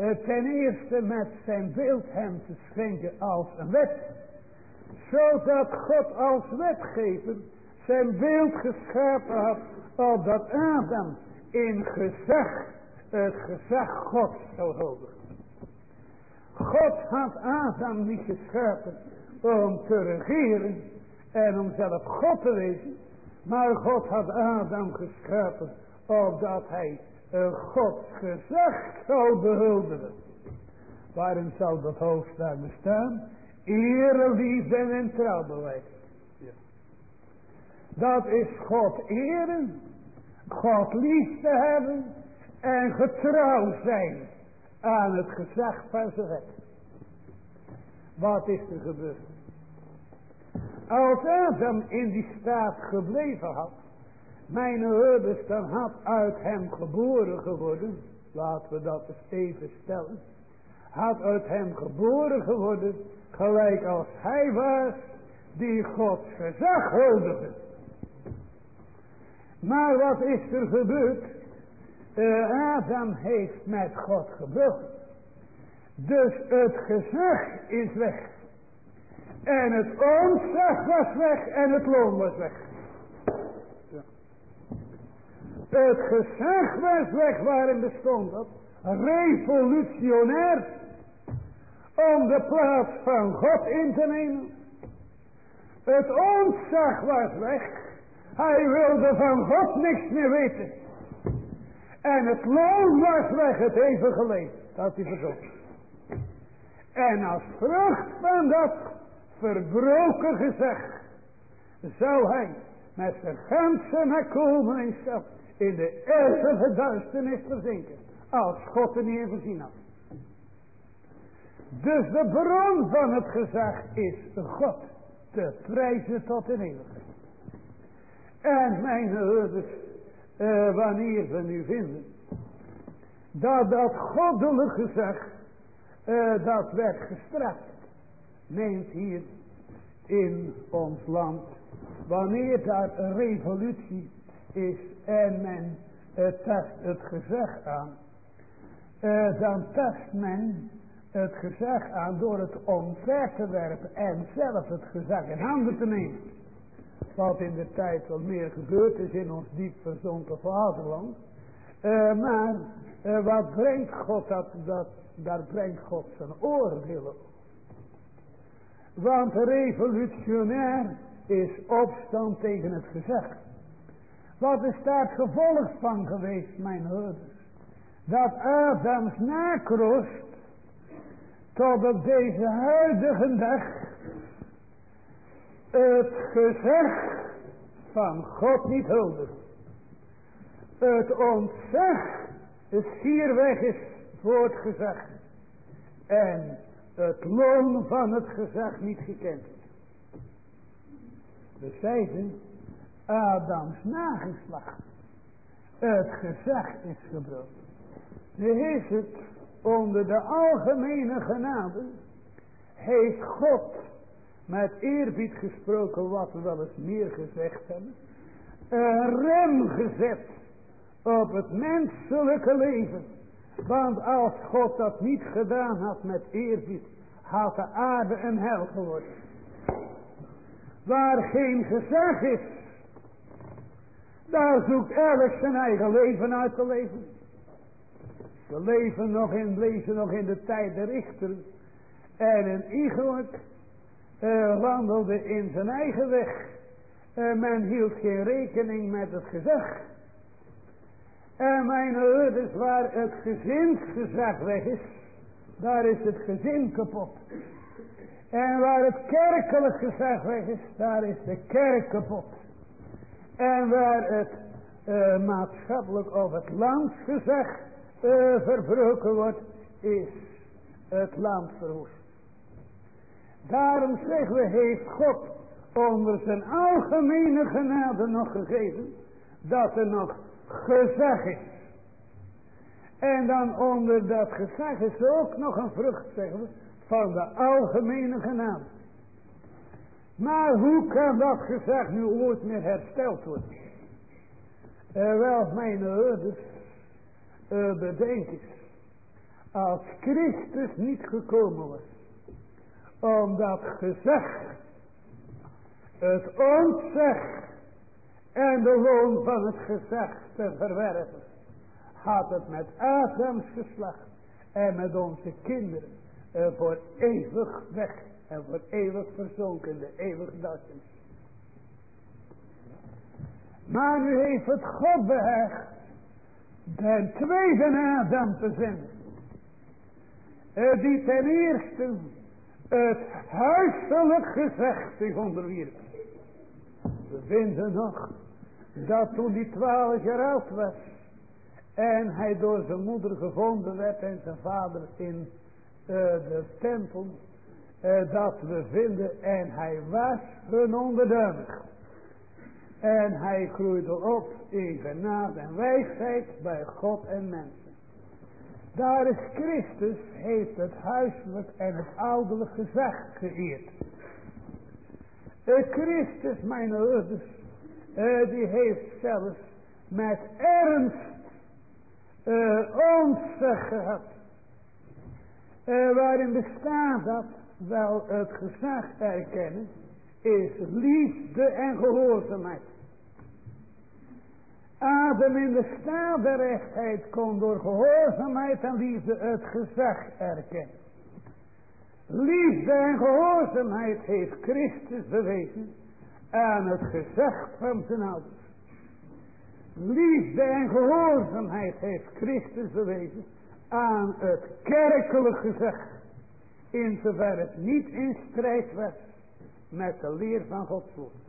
Uh, ten eerste met zijn beeld hem te schenken als een wet. Zodat God als wetgever zijn beeld geschapen had. Opdat Adam in gezag het gezag God zou houden. God had Adam niet geschapen om te regeren en om zelf God te wezen. Maar God had Adam geschapen opdat hij een Gods gezag zou behuldigen. Waarin zou dat hoofdstuk bestaan? Ere, liefde en trouwbewijs. Ja. Dat is God eren, God lief te hebben en getrouw zijn aan het gezag van zijn wet. Wat is er gebeurd? Als Adam in die staat gebleven had, mijn herders dan had uit hem geboren geworden, laten we dat eens even stellen, had uit hem geboren geworden, gelijk als hij was, die Gods gezag huldigde. Maar wat is er gebeurd? Uh, Adam heeft met God gebroken. Dus het gezag is weg. En het ontzag was weg en het loon was weg. Ja. Het gezag was weg waarin bestond dat. Revolutionair. Om de plaats van God in te nemen. Het ontzag was weg. Hij wilde van God niks meer weten. En het loon was weg, het eeuwige leven. Dat hij verzocht. En als vrucht van dat verbroken gezegd, zou hij met zijn ganse nakomelingschap in de eeuwige duisternis verzinken, als God er niet voorzien had. Dus de bron van het gezag is God te prijzen tot in eeuwigheid. En mijn herders, uh, wanneer we nu vinden, dat dat goddelijk gezag, uh, dat werd gestraft neemt hier in ons land, wanneer daar een revolutie is en men uh, het gezag aan, uh, dan tast men het gezag aan door het omver te werpen en zelf het gezag in handen te nemen. Wat in de tijd wat meer gebeurd is in ons diep verzonken vaderland. Maar wat brengt God dat, dat, daar brengt God zijn oordeel op. Want revolutionair is opstand tegen het gezag. Wat is daar het gevolg van geweest, mijn houders? Dat Adams nakrost tot op deze huidige dag het gezag van God niet huldig. Het ontzag is hier weg is het gezag. En het loon van het gezag niet gekend. We zeiden Adams nageslacht. Het gezag is gebroken. Nu is het onder de algemene genade. Heeft God met eerbied gesproken wat we wel eens meer gezegd hebben. Een rem gezet op het menselijke leven. Want als God dat niet gedaan had met eerbied, had de aarde een hel geworden. Waar geen gezag is, daar zoekt elk zijn eigen leven uit te leven. We leven nog in, lezen nog in de tijd der richter. En een iegelijk uh, wandelde in zijn eigen weg. Uh, men hield geen rekening met het gezag. En mijn ouders, waar het gezinsgezag weg is, daar is het gezin kapot. En waar het kerkelijk gezag weg is, daar is de kerk kapot. En waar het uh, maatschappelijk of het landsgezag uh, verbroken wordt, is het land verwoest. Daarom zeggen we, heeft God onder zijn algemene genade nog gegeven, dat er nog gezag is. En dan onder dat gezag is ook nog een vrucht, zeggen we, van de algemene genade. Maar hoe kan dat gezag nu ooit meer hersteld worden? Uh, wel, mijn ouders, uh, bedenk eens. Als Christus niet gekomen was. Om dat gezag. Het ontzeg. En de loon van het gezag te verwerven. Had het met Adams geslacht. En met onze kinderen. Uh, voor eeuwig weg. En voor eeuwig verzonken de duisternis. Maar nu heeft het God behecht den tweede Adam te zenden. Uh, die ten eerste het huiselijk gezegd zich onderwierp. We vinden nog dat toen hij twaalf jaar oud was en hij door zijn moeder gevonden werd en zijn vader in uh, de tempel, uh, dat we vinden en hij was hun onderdanig. En hij groeide op in genade en wijsheid bij God en mensen. Daar is Christus, heeft het huiselijk en het ouderlijk gezag geëerd. De Christus, mijn ouders, uh, die heeft zelfs met ernst uh, gehad. Uh, waarin bestaat dat wel het gezag erkennen, is liefde en gehoorzaamheid. Adam in de staat der rechtheid kon door gehoorzaamheid en liefde het gezag erkennen. Liefde en gehoorzaamheid heeft Christus bewezen aan het gezag van zijn ouders. Liefde en gehoorzaamheid heeft Christus bewezen aan het kerkelijk gezag. In zover het niet in strijd was met de leer van Gods woord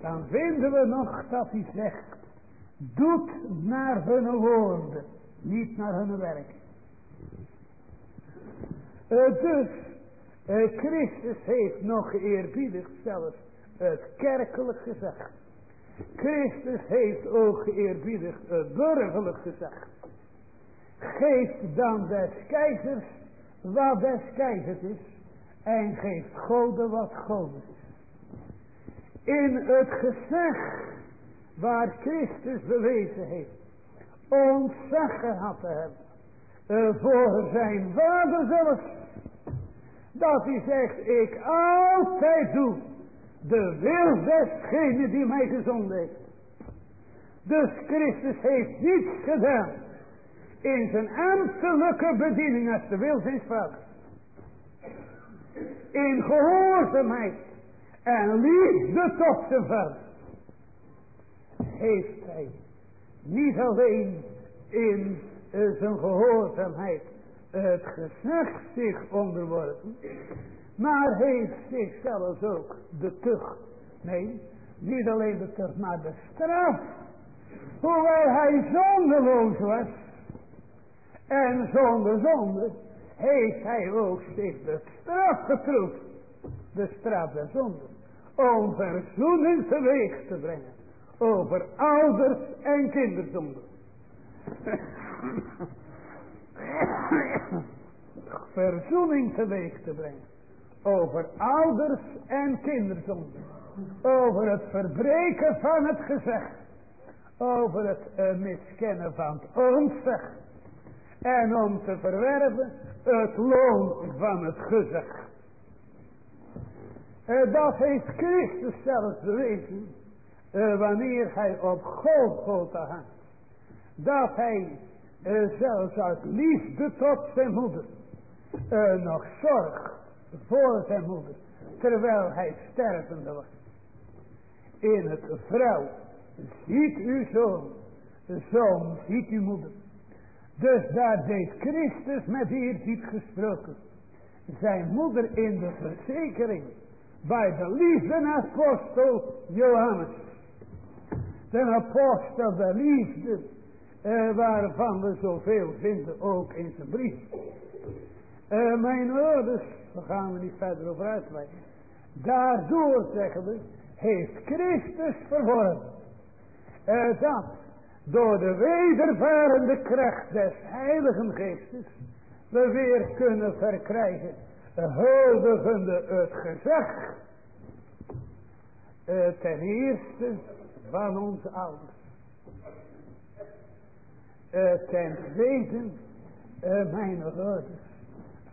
dan vinden we nog dat hij zegt, doet naar hun woorden, niet naar hun werk. Uh, dus, uh, Christus heeft nog geëerbiedigd zelfs het kerkelijk gezag. Christus heeft ook geëerbiedigd het burgerlijk gezag. Geeft dan des keizers wat des keizers is. En geeft goden wat goden is in het gezeg waar Christus bewezen heeft ontzag gehad te hebben uh, voor zijn vader zelf dat hij zegt ik altijd doe de wil desgene die mij gezond heeft Dus Christus heeft niets gedaan in zijn ambtelijke bediening als de wil zijn. In gehoorzaamheid en liefde tot de vader heeft hij niet alleen in zijn gehoorzaamheid het gezicht zich onderworpen, maar heeft zichzelf ook de tucht, nee, niet alleen de tucht, maar de straf, hoewel hij zondeloos was, en zonder zonde, heeft hij ook zich de straf getroefd, de straf der zonde, om verzoening teweeg te brengen, over ouders en kinderzonde. verzoening teweeg te brengen. Over ouders en kinderzonde. Over het verbreken van het gezegd. Over het uh, miskennen van het ontzeg. En om te verwerven het loon van het gezegd. Uh, dat heeft Christus zelfs bewezen. Uh, wanneer hij op Golgotha hangt. Dat hij zelfs uit liefde tot zijn moeder nog zorg voor zijn moeder, terwijl hij stervende was. In het vrouw, ziet uw zoon, zoon ziet uw moeder. Dus daar deed Christus met eerbied gesproken. Zijn moeder in de verzekering bij de liefde apostel Johannes. De apostel de liefde uh, waarvan we zoveel vinden ook in zijn brief. Uh, mijn ouders, daar gaan we niet verder over uitweiden. Daardoor, zeggen we, heeft Christus verworven. Uh, dat door de wedervarende kracht des Heiligen Geestes we weer kunnen verkrijgen. Huldigende het gezag. Uh, ten eerste van onze ouders. Uh, ten tweede, mijn ouders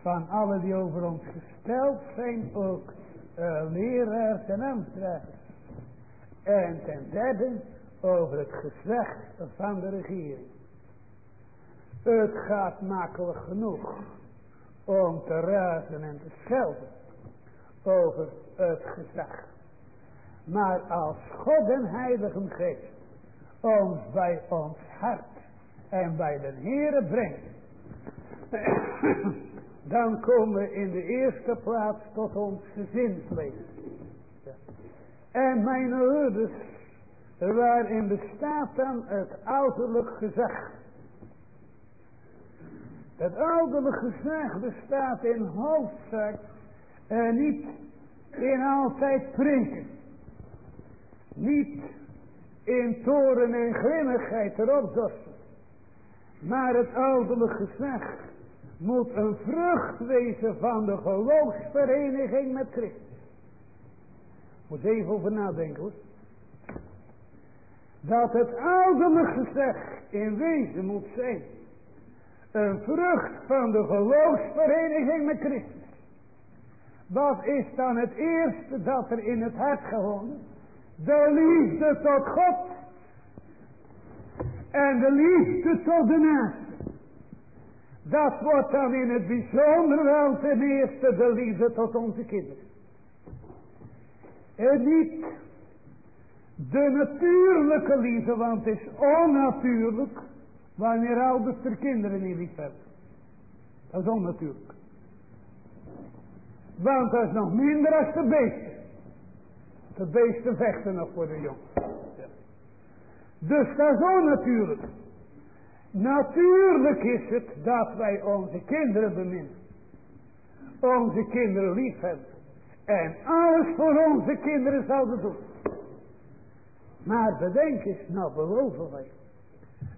van alle die over ons gesteld zijn ook uh, leraars en ambtsdragers. En ten derde over het geslacht van de regering. Het gaat makkelijk genoeg om te razen en te schelden over het gezag. Maar als God en Heilige Geest ons bij ons hart en bij de Heere brengt dan komen we in de eerste plaats tot ons gezinsleven. En mijn ouders, waarin bestaat dan het ouderlijk gezag. Het ouderlijk gezag bestaat in hoofdzaak en niet in altijd preken. Niet in toren en grimmigheid erop dorsen. Maar het ouderlijk gezag moet een vrucht wezen van de geloofsvereniging met Christus. Moet even over nadenken hoor. Dat het ouderlijk gezegd in wezen moet zijn. Een vrucht van de geloofsvereniging met Christus. Wat is dan het eerste dat er in het hart gewonnen? De liefde tot God. En de liefde tot de naast. Dat wordt dan in het bijzonder wel ten eerste de liefde tot onze kinderen. En niet de natuurlijke liefde, want het is onnatuurlijk wanneer ouders de kinderen niet lief hebben. Dat is onnatuurlijk. Want dat is nog minder als de beesten. De beesten vechten nog voor de jong. Dus dat is onnatuurlijk. Natuurlijk is het dat wij onze kinderen beminnen. Onze kinderen lief hebben. En alles voor onze kinderen zouden doen. Maar bedenk eens, nou beloven wij.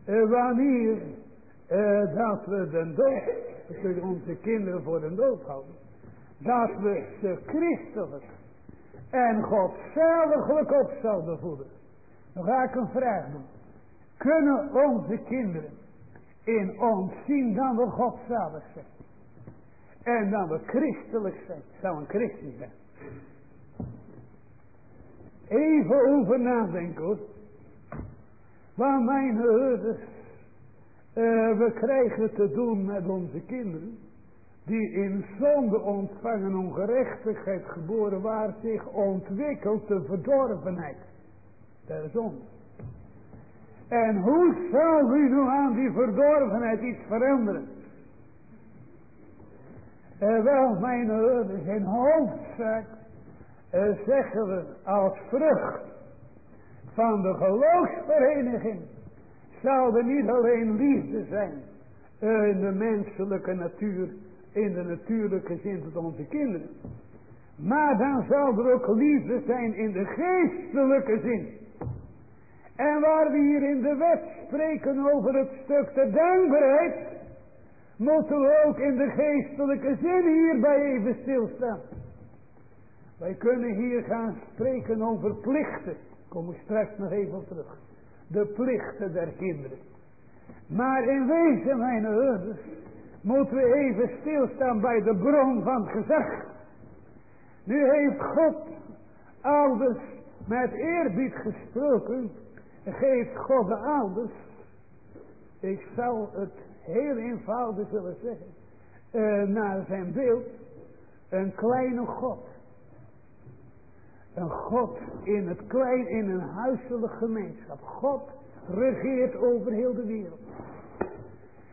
Uh, wanneer uh, dat we de dood, we onze kinderen voor de dood houden. Dat we ze christelijk en godzaliglijk op zouden voeden. Dan ga ik een vraag doen. Kunnen onze kinderen in ons zien dat we godzalig zijn. En dat we christelijk zijn. Zou een christen zijn. Even over nadenken hoor. mijn herders. Uh, we krijgen te doen met onze kinderen. Die in zonde ontvangen ongerechtigheid geboren waar zich ontwikkelt de verdorvenheid. Der zonde. En hoe zal u nu aan die verdorvenheid iets veranderen? Uh, wel, mijn herders, in hoofdzaak uh, zeggen we als vrucht van de geloofsvereniging zal er niet alleen liefde zijn in de menselijke natuur, in de natuurlijke zin tot onze kinderen. Maar dan zal er ook liefde zijn in de geestelijke zin. En waar we hier in de wet spreken over het stuk de dankbaarheid, moeten we ook in de geestelijke zin hierbij even stilstaan. Wij kunnen hier gaan spreken over plichten. Kom ik straks nog even terug. De plichten der kinderen. Maar in wezen, mijn ouders, moeten we even stilstaan bij de bron van gezag. Nu heeft God ouders met eerbied gesproken. Geeft God de ouders. Ik zal het heel eenvoudig zullen zeggen. Uh, naar zijn beeld. Een kleine God. Een God in het klein, in een huiselijke gemeenschap. God regeert over heel de wereld.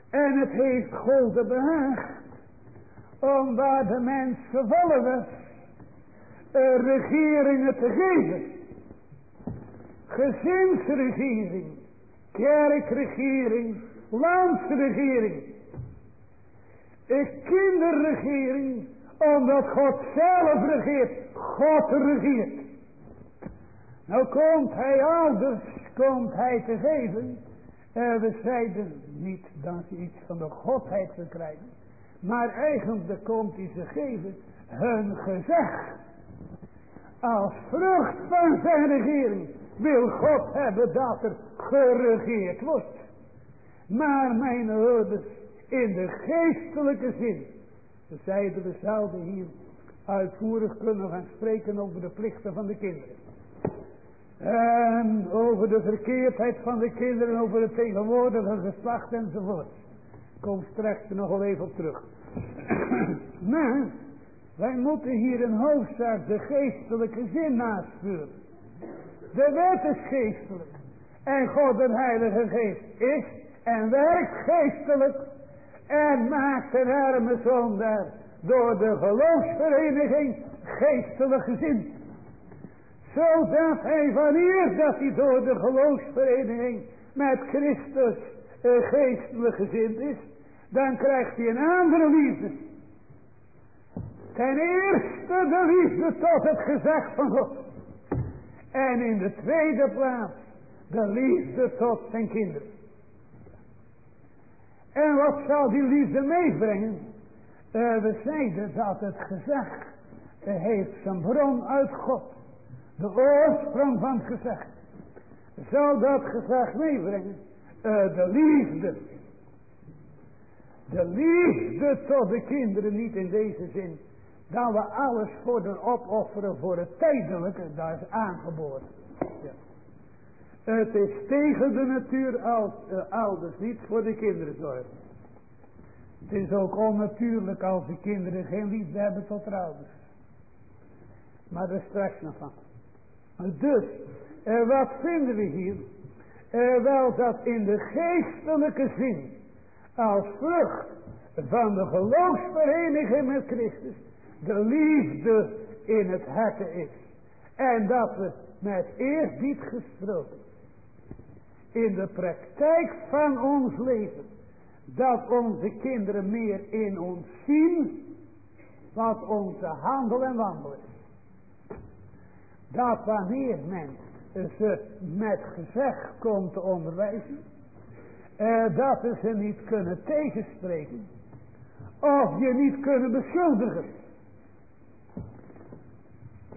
En het heeft God de om waar de mens gevallen was, regeringen te geven. Gezinsregering, kerkregering, landsregering, een kinderregering, omdat God zelf regeert. God regeert. Nou komt hij ouders, komt hij te geven. Uh, we zeiden niet dat iets van de Godheid verkrijgen. Maar eigenlijk komt hij ze geven hun gezag. Als vrucht van zijn regering wil God hebben dat er geregeerd wordt. Maar mijn ouders, in de geestelijke zin zeiden we zouden hier uitvoerig kunnen gaan spreken over de plichten van de kinderen. En over de verkeerdheid van de kinderen, over het tegenwoordige geslacht enzovoort. Ik kom straks nog wel even op terug. maar wij moeten hier in hoofdzaak de geestelijke zin nasturen. De wet is geestelijk. En God de Heilige Geest is en werkt geestelijk en maakt een arme zondaar door de geloofsvereniging geestelijk gezin. Zodat hij wanneer dat hij door de geloofsvereniging met Christus uh, geestelijk gezind is, dan krijgt hij een andere liefde. Ten eerste de liefde tot het gezag van God. En in de tweede plaats de liefde tot zijn kinderen. En wat zal die liefde meebrengen? Uh, we zeiden dat het gezag heeft zijn bron uit God. De oorsprong van het gezag. Zal dat gezag meebrengen? Uh, de liefde. De liefde tot de kinderen niet in deze zin. Dat we alles voor de opofferen voor het tijdelijke. Dat is aangeboren. Het is tegen de natuur als ouders niet voor de kinderen zorgen. Het is ook onnatuurlijk als de kinderen geen liefde hebben tot de ouders. Maar daar straks nog van. Dus, uh, wat vinden we hier? Uh, wel dat in de geestelijke zin, als vrucht van de geloofsvereniging met Christus, de liefde in het hart is. En dat we met eerbied gesproken in de praktijk van ons leven, dat onze kinderen meer in ons zien, wat onze handel en wandel is. Dat wanneer men ze met gezeg komt te onderwijzen, eh, dat ze niet kunnen tegenspreken, of je niet kunnen beschuldigen.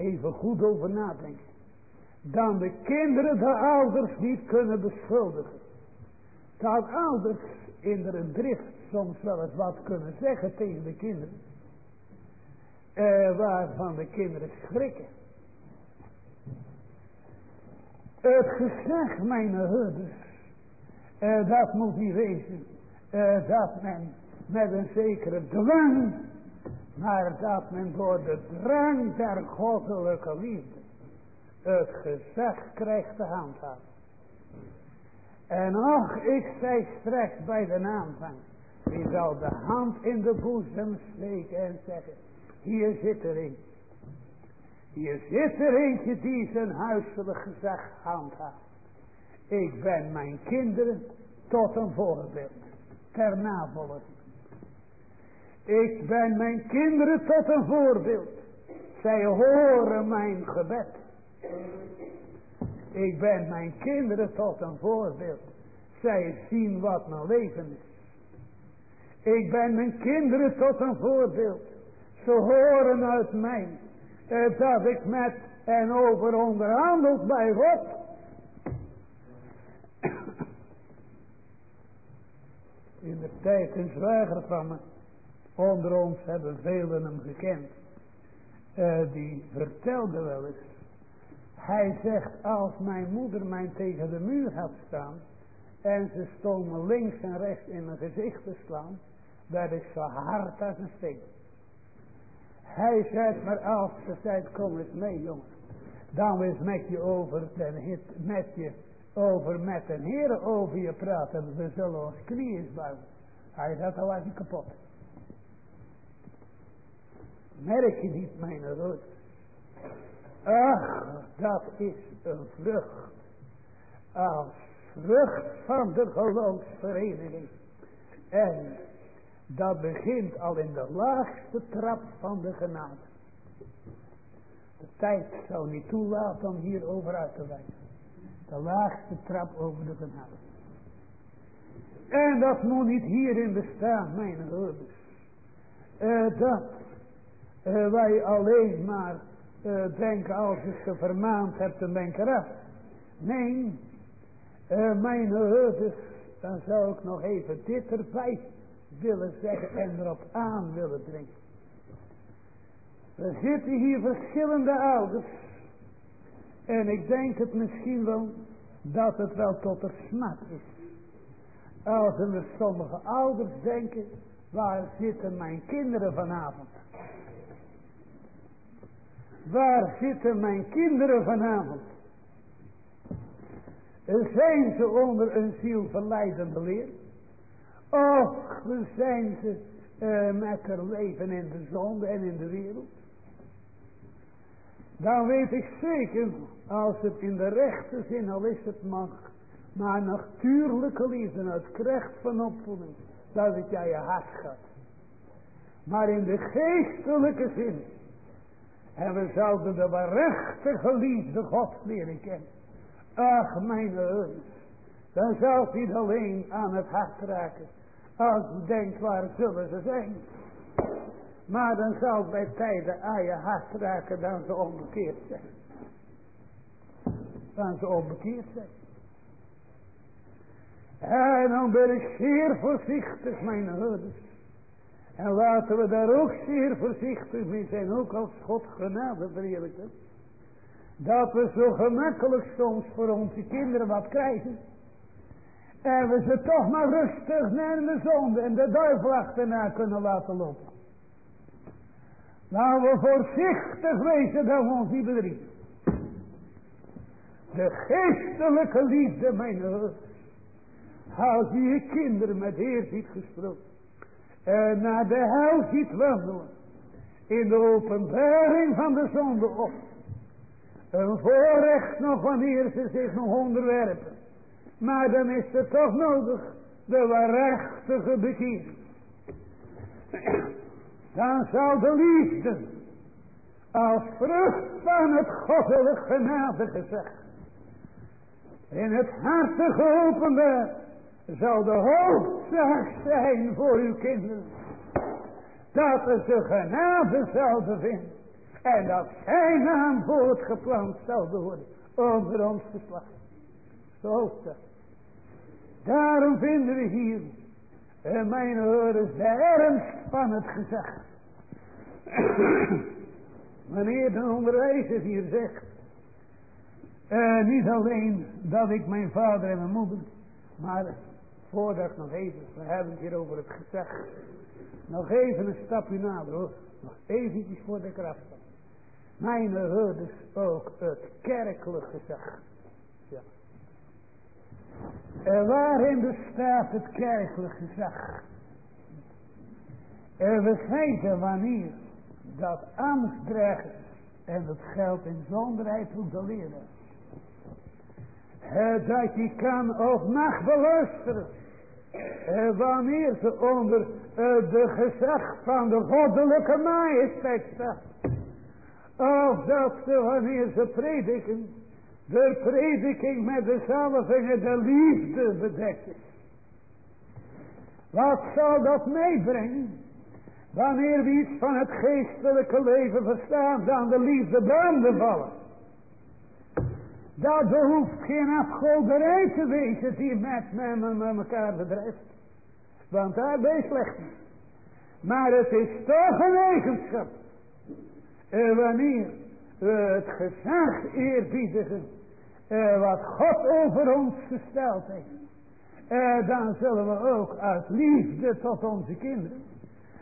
Even goed over nadenken dan de kinderen de ouders niet kunnen beschuldigen. Dat ouders in de drift soms wel eens wat kunnen zeggen tegen de kinderen. Eh, waarvan de kinderen schrikken. Het gezag mijn herders Uh, dat moet niet wezen. Uh, dat men met een zekere dwang. Maar dat men door de drang der goddelijke liefde. Het gezag krijgt te handhaven. En ach, ik zei straks bij de aanvang. Wie zal de hand in de boezem steken en zeggen. Hier zit er een. Hier zit er eentje die zijn huiselijk gezag handhaaft. Ik ben mijn kinderen tot een voorbeeld. Ter navolging. Ik ben mijn kinderen tot een voorbeeld. Zij horen mijn gebed. Ik ben mijn kinderen tot een voorbeeld. Zij zien wat mijn leven is. Ik ben mijn kinderen tot een voorbeeld. Ze horen uit mij eh, dat ik met en over onderhandeld bij God. In de tijd een zwager van me, onder ons hebben velen hem gekend. Uh, die vertelde wel eens. Hij zegt, als mijn moeder mij tegen de muur had staan. En ze stond links en rechts in mijn gezicht te slaan. werd ik zo hard als een steen. Hij zegt, maar als ze zei, kom eens mee jongen. Dan is met je over, hit, met je over met een heren over je praten. We zullen ons knieën buigen. Hij zegt, dan was hij kapot. Merk je niet, mijn rood? Ach, dat is een vrucht. Als vrucht van de geloofsvereniging. En dat begint al in de laagste trap van de genade. De tijd zou niet toelaten om hierover uit te wijzen. De laagste trap over de genade. En dat moet niet hierin bestaan, mijn hoorders. Uh, dat uh, wij alleen maar uh, denken als je ze vermaand hebt, dan ben ik. Nee, mijn hoorders, dan zou ik nog even dit erbij willen zeggen en erop aan willen dringen. Er zitten hier verschillende ouders. En ik denk het misschien wel dat het wel tot de smat is. Als er sommige ouders denken, waar zitten mijn kinderen vanavond? Waar zitten mijn kinderen vanavond? Zijn ze onder een zielverleidende leer? Och, zijn ze uh, met haar leven in de zonde en in de wereld? Dan weet ik zeker, als het in de rechte zin, al is het mag, maar natuurlijke liefde uit kracht van opvoeding, dat het jij je hart gaat. Maar in de geestelijke zin, en we zouden de waarachtige liefde God leren kennen. Ach, mijn heus, dan het niet alleen aan het hart raken, als je denkt, waar zullen ze zijn? Maar dan zal bij tijden aan je hart raken dan ze onbekeerd zijn. Dan ze onbekeerd zijn. En dan ben ik zeer voorzichtig, mijn houders. En laten we daar ook zeer voorzichtig mee zijn, ook als God genade verheerlijkt. Dat we zo gemakkelijk soms voor onze kinderen wat krijgen. En we ze toch maar rustig naar de zonde en de duivel achterna kunnen laten lopen. Laten we voorzichtig wezen dat we ons niet bedriegen. De geestelijke liefde, mijn heer. Als je kinderen met Heer ziet gesproken. En naar de hel ziet wandelen. In de openbaring van de zonde op. Een voorrecht nog wanneer ze zich nog onderwerpen. Maar dan is het toch nodig de waarachtige bekering. Dan zal de liefde als vrucht van het goddelijk genade gezegd. In het harte geopende zal de hoofdzaak zijn voor uw kinderen. Dat ze genade zouden vinden. En dat zijn naam voortgeplant zal worden onder ons geslacht. Zo is. Daarom vinden we hier, en mijn horens, de ernst van het gezag. Wanneer de onderwijzer hier zegt, uh, niet alleen dat ik mijn vader en mijn moeder, maar voordat nog even, we hebben het hier over het gezag. Nog even een stapje nader hoor. Nog eventjes voor de kracht. Mijn hoorders ook het kerkelijk gezag. Ja. En waarin bestaat het kerkelijk gezag? En we weten wanneer dat ambtsdragers en het geldt in zonderheid ook de leren. Dat je kan of mag beluisteren. Wanneer ze onder de gezag van de goddelijke majesteit staat. Of dat ze wanneer ze prediken. De prediking met de zalvingen de liefde bedekt. Wat zal dat meebrengen? Wanneer we iets van het geestelijke leven verstaan, dan de liefde branden vallen. Dat behoeft geen afgoderij te wezen die met, met, met elkaar bedrijft. Want daar ben je slecht Maar het is toch een eigenschap. En wanneer we het gezag eerbiedigen. Eh, wat God over ons gesteld heeft. Eh, dan zullen we ook uit liefde tot onze kinderen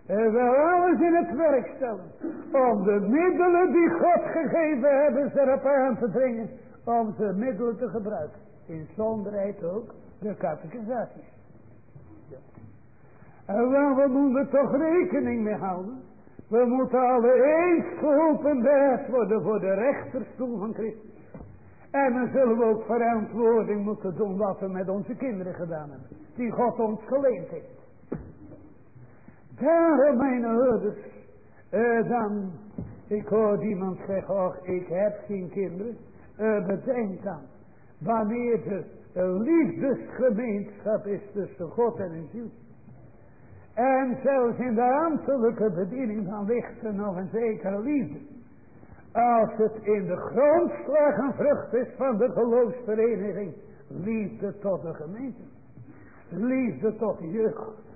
en wel alles in het werk stellen. Om de middelen die God gegeven hebben ze erop aan te dringen. Om ze middelen te gebruiken. In zonderheid ook de catechisaties. Ja. En wel, we moeten toch rekening mee houden. We moeten alle eens geopenbaard worden voor de rechterstoel van Christus. En dan zullen we ook verantwoording moeten doen wat we met onze kinderen gedaan hebben. Die God ons geleend heeft. Daarom mijn ouders. Uh, dan, ik hoor iemand zeggen, och ik heb geen kinderen. Uh, bedenk dan, wanneer er een liefdesgemeenschap is tussen God en een ziel. En zelfs in de ambtelijke bediening dan ligt er nog een zekere liefde. Als het in de grondslag een vrucht is van de geloofsvereniging. Liefde tot de gemeente. Liefde tot de jeugd.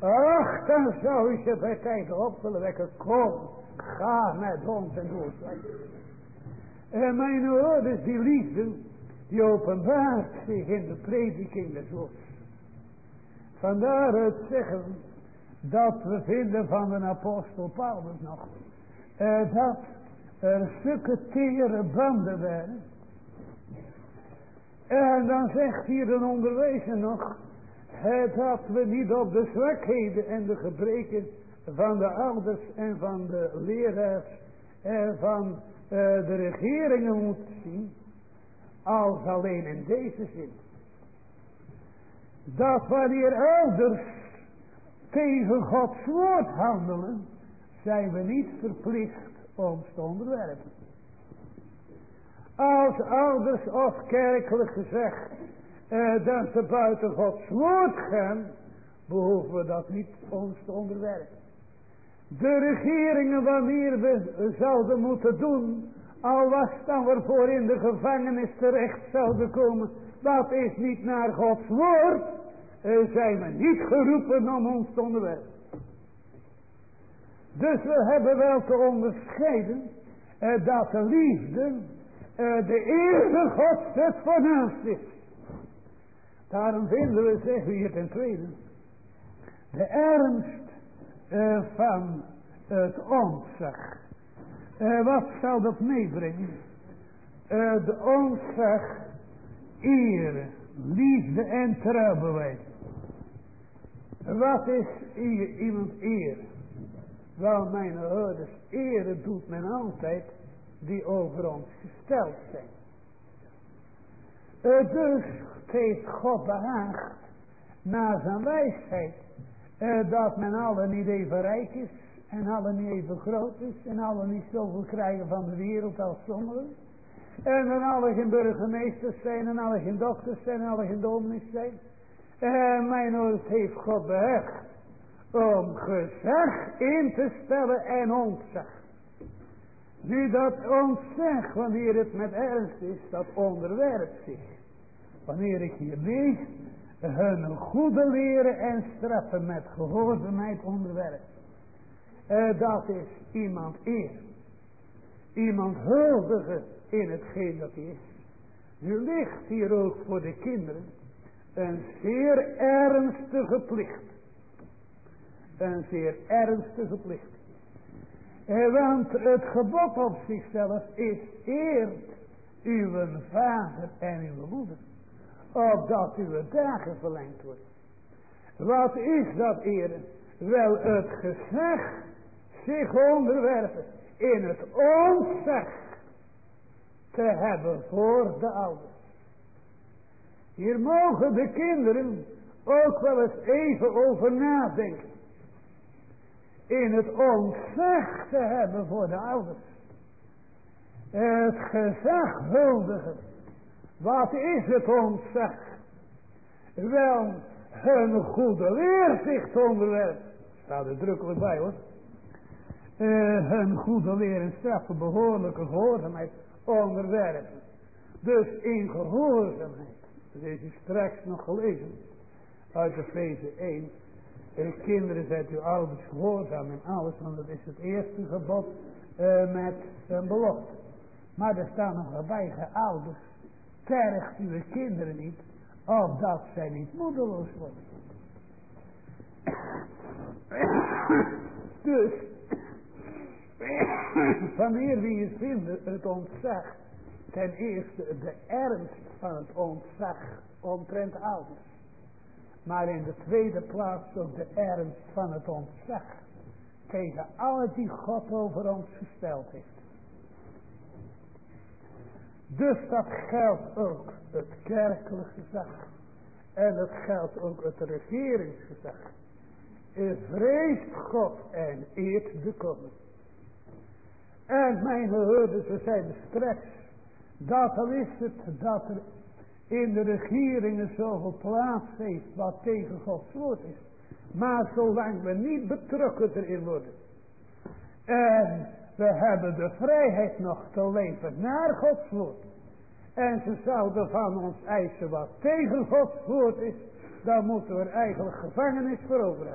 Ach, dan zou je bij tijd op willen wekken. Kom, ga met ons en doe En mijn ouders, die liefde, die openbaart zich in de prediking des woords. Vandaar het zeggen dat we vinden van de apostel Paulus nog. Eh, dat er stukken tere banden werden. En dan zegt hier een onderwijzer nog dat we niet op de zwakheden en de gebreken van de ouders en van de leraars en van de regeringen moeten zien, als alleen in deze zin. Dat wanneer ouders tegen Gods woord handelen, zijn we niet verplicht ons te onderwerpen. Als ouders of kerkelijk gezegd uh, dat ze buiten Gods woord gaan, behoeven we dat niet ons te onderwerpen. De regeringen wanneer we zouden moeten doen, al was dan waarvoor in de gevangenis terecht zouden komen, dat is niet naar Gods woord, zijn we niet geroepen om ons te onderwerpen. Dus we hebben wel te onderscheiden uh, dat de liefde uh, de eerste God het voornaamst is. Daarom vinden we, zeggen we hier ten tweede, de ernst uh, van het ontzag. Uh, wat zal dat meebrengen? Uh, de ontzag, eer, liefde en trouwbewijs. Wat is iemand eer? Wel, mijn ouders, ere doet men altijd die over ons gesteld zijn. Dus heeft God behaagd na zijn wijsheid uh, dat men alle niet even rijk is en alle niet even groot is en alle niet zoveel krijgen van de wereld als sommigen. En dan alle geen burgemeesters zijn en alle geen dokters zijn en alle geen dominees zijn. En mijn ouders heeft God behaagd om gezag in te stellen en ontzag. Nu dat ontzag, wanneer het met ernst is, dat onderwerpt zich wanneer ik hier lees, hun goede leren en straffen met gehoorzaamheid onderwerp. Uh, dat is iemand eer. Iemand huldigen in hetgeen dat is. Nu ligt hier ook voor de kinderen Een zeer ernstige plicht. Een zeer ernstige plicht. Eh, want het gebod op zichzelf is eert uw vader en uw moeder. Opdat uw dagen verlengd worden. Wat is dat eren? Wel het gezag zich onderwerpen in het ontzag te hebben voor de ouders. Hier mogen de kinderen ook wel eens even over nadenken. In het ontzag te hebben voor de ouders. Het gezag huldigen. Wat is het ontzag? Wel, hun goede leer zich. Staat er drukkelijk bij hoor. Uh, hun goede leer en straffen behoorlijke gehoorzaamheid onderwerpen. Dus in gehoorzaamheid. Dat is straks nog gelezen. Uit de Feze 1. Uh, kinderen zijt uw ouders gehoorzaam in alles. Want dat is het eerste gebod uh, met een belofte. Maar er staan nog erbij, ge. Tergt uw kinderen niet. Opdat zij niet moedeloos worden. Dus. Wanneer we hier vinden het ontzag. Ten eerste de ernst van het ontzag omtrent ouders. Maar in de tweede plaats ook de ernst van het ontzag. Tegen alle die God over ons gesteld heeft. Dus dat geldt ook het kerkelijk gezag. En dat geldt ook het regeringsgezag. Vreest God en eert de koning. En mijn hoorders, we zijn straks. Dat is het dat er in de regeringen zoveel plaats heeft wat tegen Gods woord is. Maar zolang we niet betrokken erin worden. En we hebben de vrijheid nog te leven naar Gods woord. En ze zouden van ons eisen wat tegen Gods woord is. Dan moeten we eigenlijk gevangenis voor over.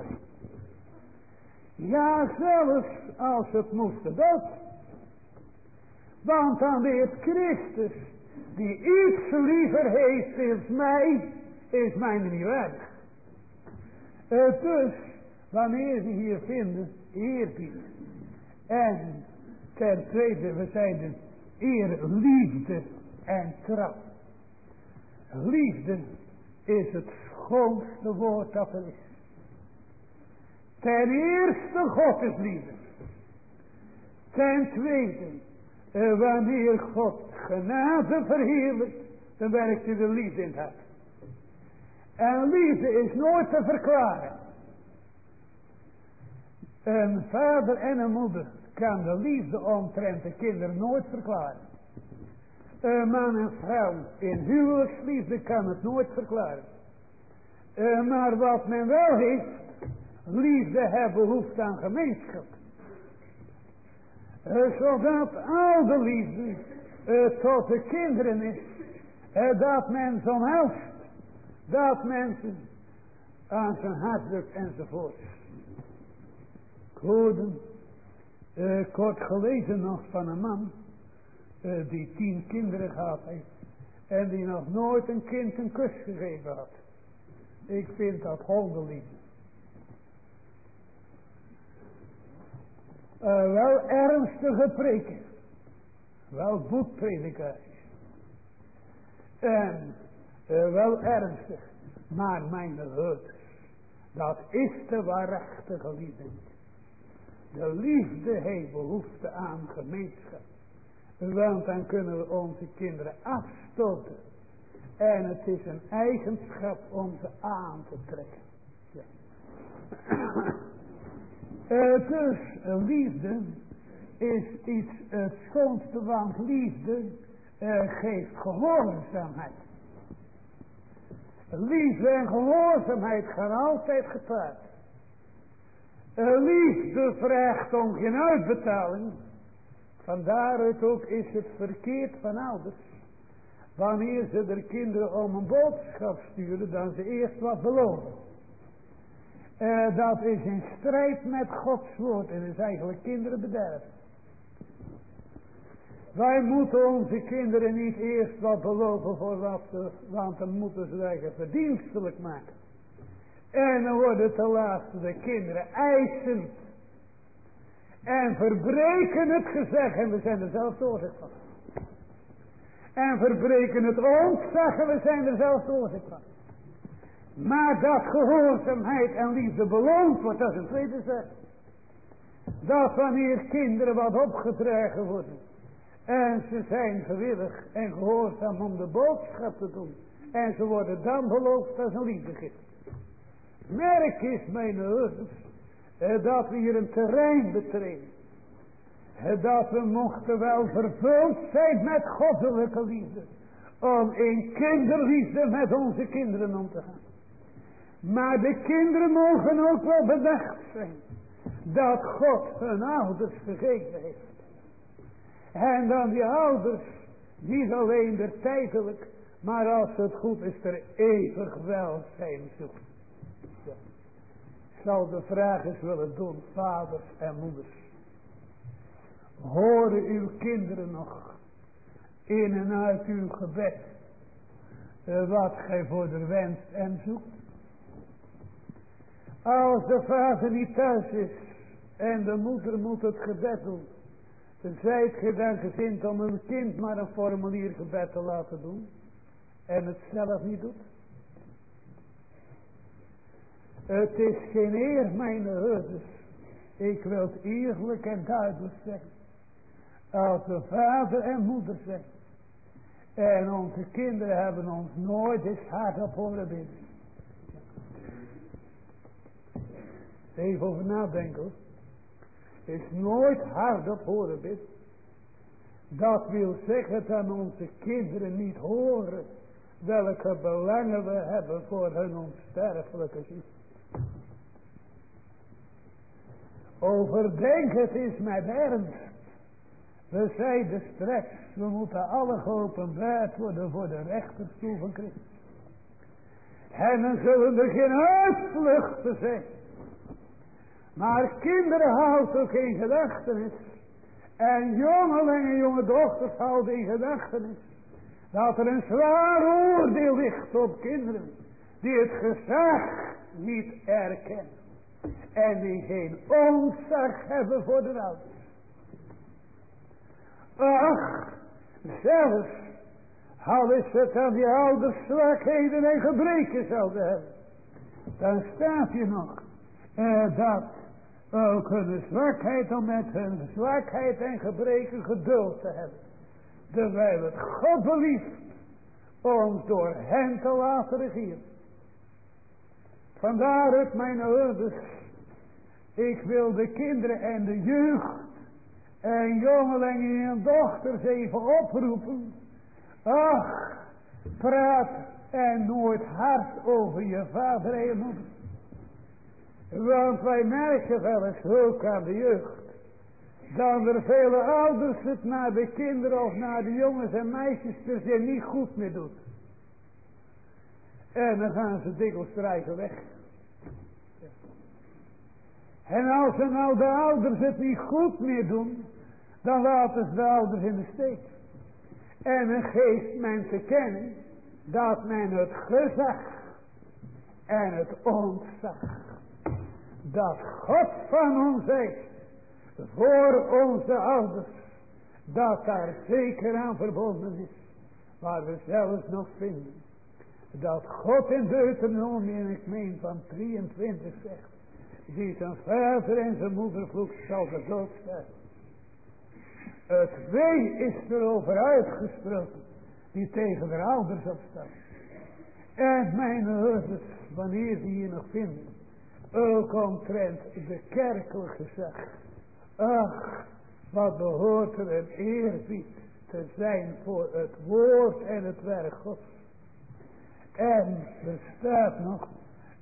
Ja, zelfs als het moest dood. Want dan weet Christus, die iets liever heeft mij, is mij niet waardig. Uh, dus, wanneer we hier vinden, eerbied. En ten tweede, we zeiden eerliefde en trouw. Liefde is het schoonste woord dat er is. Ten eerste God is liefde. Ten tweede, eh, wanneer God genade verheerlijkt, dan werkt hij de liefde in het. En liefde is nooit te verklaren. Een vader en een moeder kan de liefde omtrent de kinderen nooit verklaren. Een man en vrouw in huwelijksliefde kan het nooit verklaren. Uh, maar wat men wel heeft, liefde hebben behoefte aan gemeenschap. Uh, zodat al de liefde uh, tot de kinderen is. dat men zo'n helft. Dat mensen aan zijn hart drukt enzovoort. Ik hoorde kort gelezen nog van een man uh, die tien kinderen gehad heeft. En die nog nooit een kind een kus gegeven had. Ik vind dat hondenliefde. Uh, wel ernstige preken. Wel boekpredikaties. En uh, wel ernstig. Maar mijn hut. Dat is de waarachtige liefde. De liefde heeft behoefte aan gemeenschap. Want dan kunnen we onze kinderen afstoten. En het is een eigenschap om ze aan te trekken. Ja. uh, dus liefde is iets het schoonste, want liefde geeft gehoorzaamheid. Liefde en gehoorzaamheid gaan altijd gepaard. Uh, liefde vraagt om geen uitbetaling. Vandaaruit ook is het verkeerd van ouders. Wanneer ze de kinderen om een boodschap sturen, dan ze eerst wat beloven. Uh, dat is in strijd met Gods woord en is eigenlijk kinderen bederven. Wij moeten onze kinderen niet eerst wat beloven voor wat ze, want dan moeten ze eigen verdienstelijk maken. En dan worden ten laatste de kinderen eisend. En verbreken het gezegd en we zijn er zelf oorzaak van. En verbreken het ontzag en we zijn er zelf oorzaak van. Maar dat gehoorzaamheid en liefde beloond wordt, dat is een tweede zaak. Dat wanneer kinderen wat opgedragen worden. En ze zijn gewillig en gehoorzaam om de boodschap te doen. En ze worden dan beloofd als een liefdegif. Merk is mijn ouders. Dat we hier een terrein betreden. Dat we mochten wel vervuld zijn met goddelijke liefde. Om in kinderliefde met onze kinderen om te gaan. Maar de kinderen mogen ook wel bedacht zijn. Dat God hun ouders gegeven heeft. En dan die ouders. Niet alleen de tijdelijk. Maar als het goed is er eeuwig welzijn zoeken. Zal de vraag eens willen doen. Vaders en moeders. Horen uw kinderen nog. In en uit uw gebed. Wat gij voor de wenst en zoekt. Als de vader niet thuis is en de moeder moet het gebed doen, zijt je dan gezind om een kind maar een formulier gebed te laten doen en het zelf niet doet? Het is geen eer, mijn herders. Ik wil het eerlijk en duidelijk zeggen. Als de vader en moeder zijn. En onze kinderen hebben ons nooit eens hard op horen bidden. Even over nadenken. Is nooit hardop horen bid. Dat wil zeggen dat onze kinderen niet horen. Welke belangen we hebben voor hun onsterfelijke ziel. Overdenk het is met ernst. We zeiden straks, we moeten alle geopenbaard worden voor de rechterstoel van Christus. En dan zullen er geen uitvluchten zijn. Maar kinderen houdt ook in gedachtenis. En jongelingen en jonge dochters houden in gedachtenis. Dat er een zwaar oordeel ligt op kinderen. Die het gezag niet erkennen. En die geen ontzag hebben voor de ouders. Ach, zelfs al is het aan die ouders zwakheden en gebreken zouden hebben. Dan staat je nog eh, dat ook hun zwakheid om met hun zwakheid en gebreken geduld te hebben. Terwijl het God belieft ons door hen te laten regeren. Vandaar het mijn ouders. Ik wil de kinderen en de jeugd en jongelingen en dochters even oproepen. Ach, praat en nooit hard over je vader en moeder. Want wij merken wel eens ook aan de jeugd. Dat er vele ouders het naar de kinderen of naar de jongens en meisjes per se niet goed meer doen. En dan gaan ze dikwijls strijken weg. En als er nou de ouders het niet goed meer doen, dan laten ze de ouders in de steek. En men geeft mensen kennen dat men het gezag en het ontzag dat God van ons heeft voor onze ouders, dat daar zeker aan verbonden is, waar we zelfs nog vinden, dat God in Deuteronomium, ik meen van 23 zegt, die zijn vader en zijn moeder vloekt zal de dood. Het wee is erover uitgesproken, die tegen de ouders opstaan. En mijn ouders, wanneer die hier nog vinden, ook omtrent de kerkelijke zaak. Ach, wat behoort er een eerbied te zijn voor het woord en het werk Gods. En er staat nog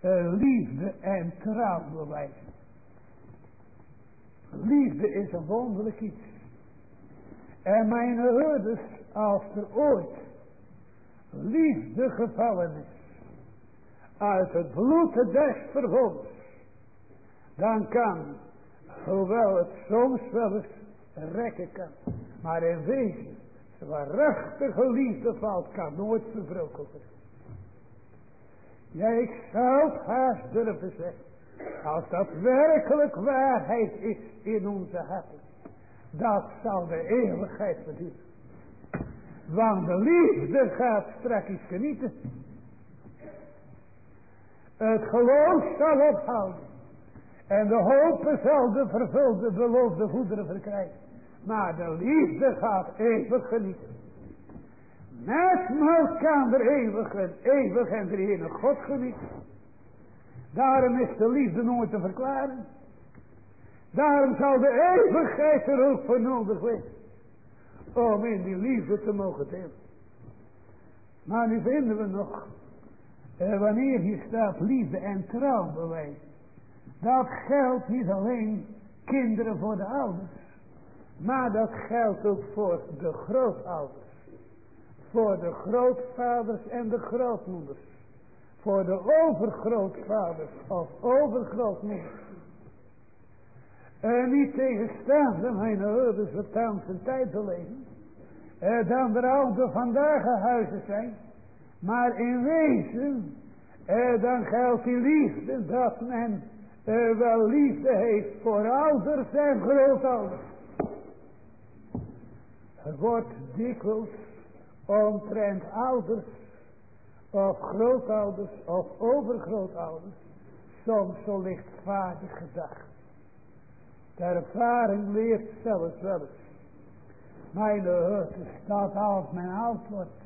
een liefde en trouwbewijs. Liefde is een wonderlijk iets. En mijn hoorders, als er ooit liefde gevallen is, uit het bloed des verbonds, dan kan, hoewel het soms wel eens rekken kan, Maar in wezen, waarachtige liefde valt, kan nooit verbroken worden. Ja, ik zou het haast durven zeggen. Als dat werkelijk waarheid is in onze harten. Dat zal de eeuwigheid verduren. Want de liefde gaat straks genieten. Het geloof zal ophouden. En de hoop zal de vervulde beloofde goederen verkrijgen. Maar de liefde gaat eeuwig genieten. Met elkaar eeuwig en eeuwig en de ene God genieten. Daarom is de liefde nooit te verklaren. Daarom zal de eeuwigheid er ook voor nodig zijn. Om in die liefde te mogen delen. Maar nu vinden we nog. Eh, wanneer hier staat liefde en trouw bewijzen. Dat geldt niet alleen kinderen voor de ouders. Maar dat geldt ook voor de grootouders. Voor de grootvaders en de grootmoeders. Voor de overgrootvaders of overgrootmoeders. En niet tegenstaande mijn ouders wat een tijd te leven. Eh, dan er oude vandaag huizen zijn. Maar in wezen, eh, dan geldt die liefde dat men eh, wel liefde heeft voor ouders en grootouders. Er wordt dikwijls omtrent ouders of grootouders of overgrootouders soms zo lichtvaardig gedacht. De ervaring leert zelfs wel eens. Mijn is dat als men oud wordt,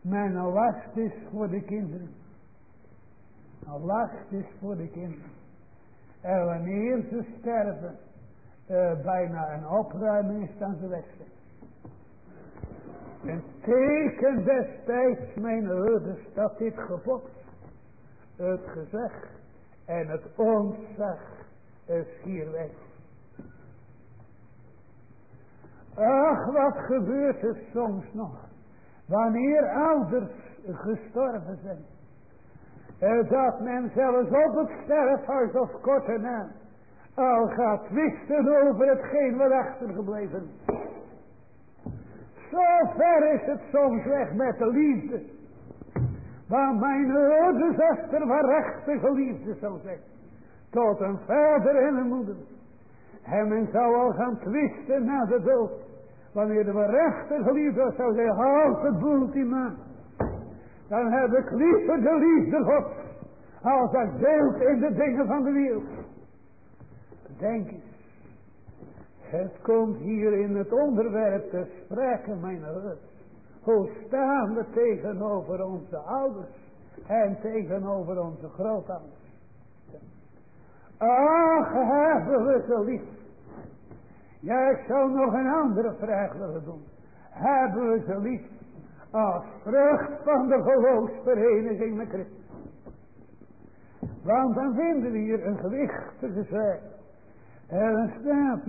mijn last is voor de kinderen. Een last is voor de kinderen. En wanneer ze sterven, uh, bijna een opruiming is dan ze weg zijn. Een teken destijds, mijn ouders, dat dit gebod, het gezeg en het ontzag is hier weg. Ach, wat gebeurt er soms nog, wanneer ouders gestorven zijn. En dat men zelfs op het sterfhuis of kort erna al gaat twisten over hetgeen wat achtergebleven. Zo ver is het soms weg met de liefde. Want mijn ouders als er waarachtige liefde zou zijn. Tot een vader en een moeder. En men zou al gaan twisten na de dood. Wanneer de waarachtige liefde zou zijn. Houd boel die man. Dan heb ik liever de liefde God. Als dat deelt in de dingen van de wereld. Denk eens. Het komt hier in het onderwerp te spreken, mijn hart. Hoe staan we tegenover onze ouders en tegenover onze grootouders? Ach, hebben we zo lief. Ja, ik zou nog een andere vraag willen doen. Hebben we ze lief als vrucht van de geloofsvereniging met Christus? Want dan vinden we hier een gewichtige zaak. En dan staat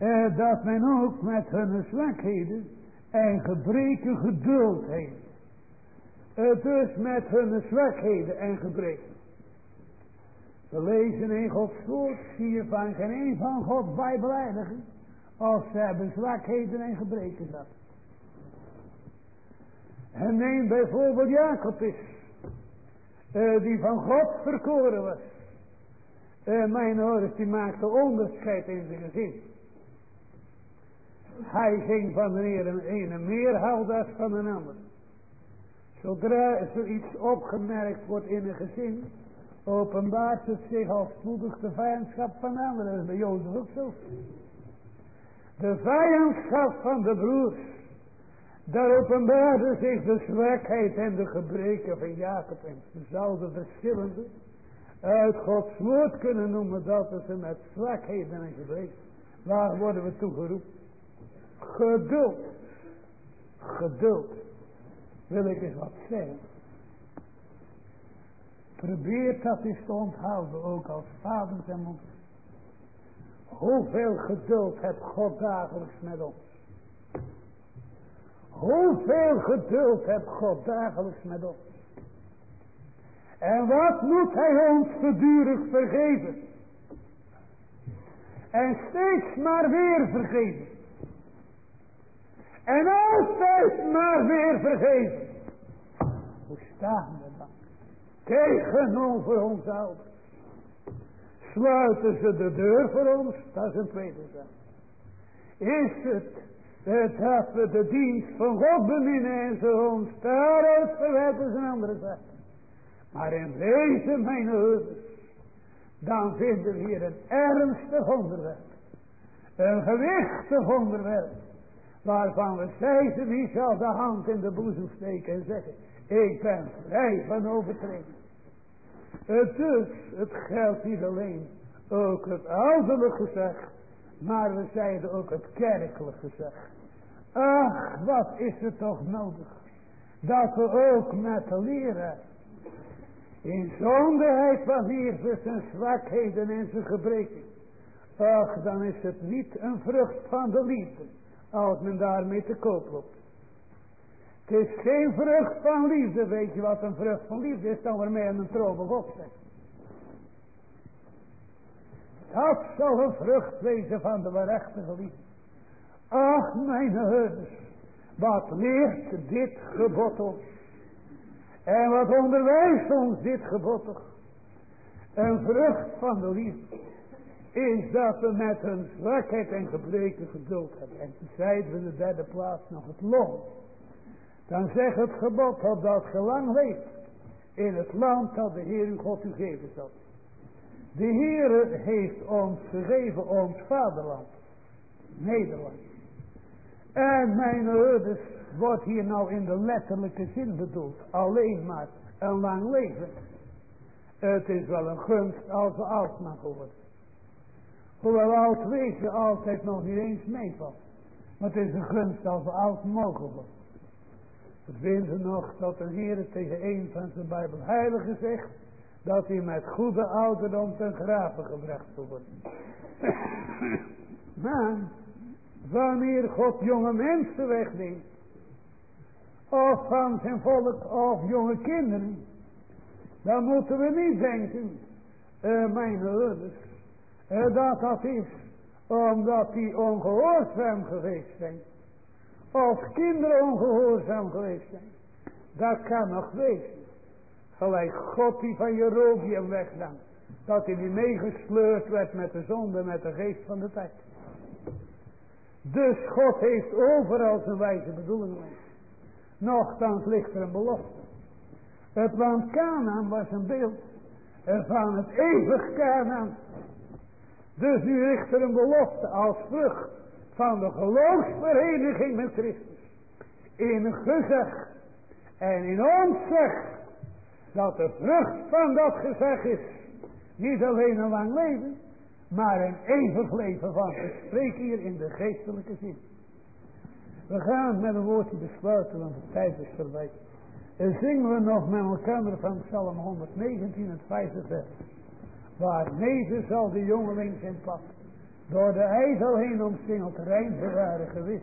eh, dat men ook met hun zwakheden en gebreken geduld heeft. Eh, dus met hun zwakheden en gebreken. We lezen in Gods woord, zie je van geen een van Gods bijbelijdigen, als ze hebben zwakheden en gebreken dat. En neem bijvoorbeeld Jacob is, uh, die van God verkoren was. Mijn ouders die maakte onderscheid in zijn gezin. Hij ging van de ene, meer houden als van een ander. Zodra zoiets opgemerkt wordt in een gezin, openbaart het zich al spoedig de vijandschap van anderen. Dat is bij Jozef ook zo. De vijandschap van de broers. Daar openbaarde zich de zwakheid en de gebreken van Jacob. En ze zouden verschillende uit Gods woord kunnen noemen dat ze met zwakheden en gebreken. Waar worden we toegeroepen? Geduld. Geduld. Wil ik eens wat zeggen. Probeer dat eens te onthouden, ook als vaders en moeders. Hoeveel geduld heeft God dagelijks met ons? Hoeveel geduld heeft God dagelijks met ons? En wat moet hij ons gedurig vergeven? En steeds maar weer vergeven. En altijd maar weer vergeven. Hoe staan we dan? Tegenover ons ouders. Sluiten ze de deur voor ons? Dat is een tweede zaak. Is het dat we de dienst van God beminnen en ze ons daaruit verwerpen is een andere zaak. Maar in wezen mijn dan vinden we hier een ernstig onderwerp. Een gewichtig onderwerp. Waarvan we zeiden, wie zal de hand in de boezem steken en zeggen, ik ben vrij van overtreding. Dus, het geldt niet alleen ook het ouderlijk gezegd, maar we zeiden ook het kerkelijk gezegd. Ach, wat is het toch nodig, dat we ook met de leren in zonderheid wanneer we zijn zwakheden en zijn gebreken. Ach, dan is het niet een vrucht van de liefde, als men daarmee te koop loopt. Het is geen vrucht van liefde, weet je wat een vrucht van liefde is, dan waarmee een trouwe God. Dat zal een vrucht wezen van de waarachtige liefde. Ach, mijn herders, wat leert dit gebod ons? En wat onderwijst ons dit gebod toch? Een vrucht van de liefde is dat we met een zwakheid en gebreken geduld hebben. En toen we in de derde plaats nog het loon. Dan zegt het gebod op dat gelang leeft in het land dat de Heer uw God u geven zal. De Heer heeft ons gegeven ons vaderland, Nederland. En mijn ouders wordt hier nou in de letterlijke zin bedoeld. Alleen maar een lang leven. Het is wel een gunst als we oud mogen worden. Hoewel oud wezen altijd nog niet eens meevalt. Maar het is een gunst als oud mogen worden. We vinden nog dat de Heer tegen een van zijn Bijbelheiligen zegt. Dat hij met goede ouderdom ten graven gebracht zal worden. maar wanneer God jonge mensen wegneemt. Of van zijn volk of jonge kinderen. Dan moeten we niet denken. Uh, mijn ouders. Dat dat is. Omdat die ongehoorzaam geweest zijn. Of kinderen ongehoorzaam geweest zijn. Dat kan nog wezen. Gelijk God die van Jerobium wegnam. Dat hij niet meegesleurd werd met de zonde, met de geest van de tijd. Dus God heeft overal zijn wijze bedoelingen. Nochtans ligt er een belofte. Het land Canaan was een beeld van het eeuwig Canaan. Dus nu ligt er een belofte als vrucht van de geloofsvereniging met Christus. In gezeg en in ons zeg dat de vrucht van dat gezeg is niet alleen een lang leven, maar een eeuwig leven van. Ik spreek hier in de geestelijke zin. We gaan met een woordje besluiten, want de tijd is voorbij. En zingen we nog met elkaar van Psalm 119, het vijfde vers. Waar neven zal de jongeling zijn pad. Door de ijzel heen omsingeld rein bewaren gewis.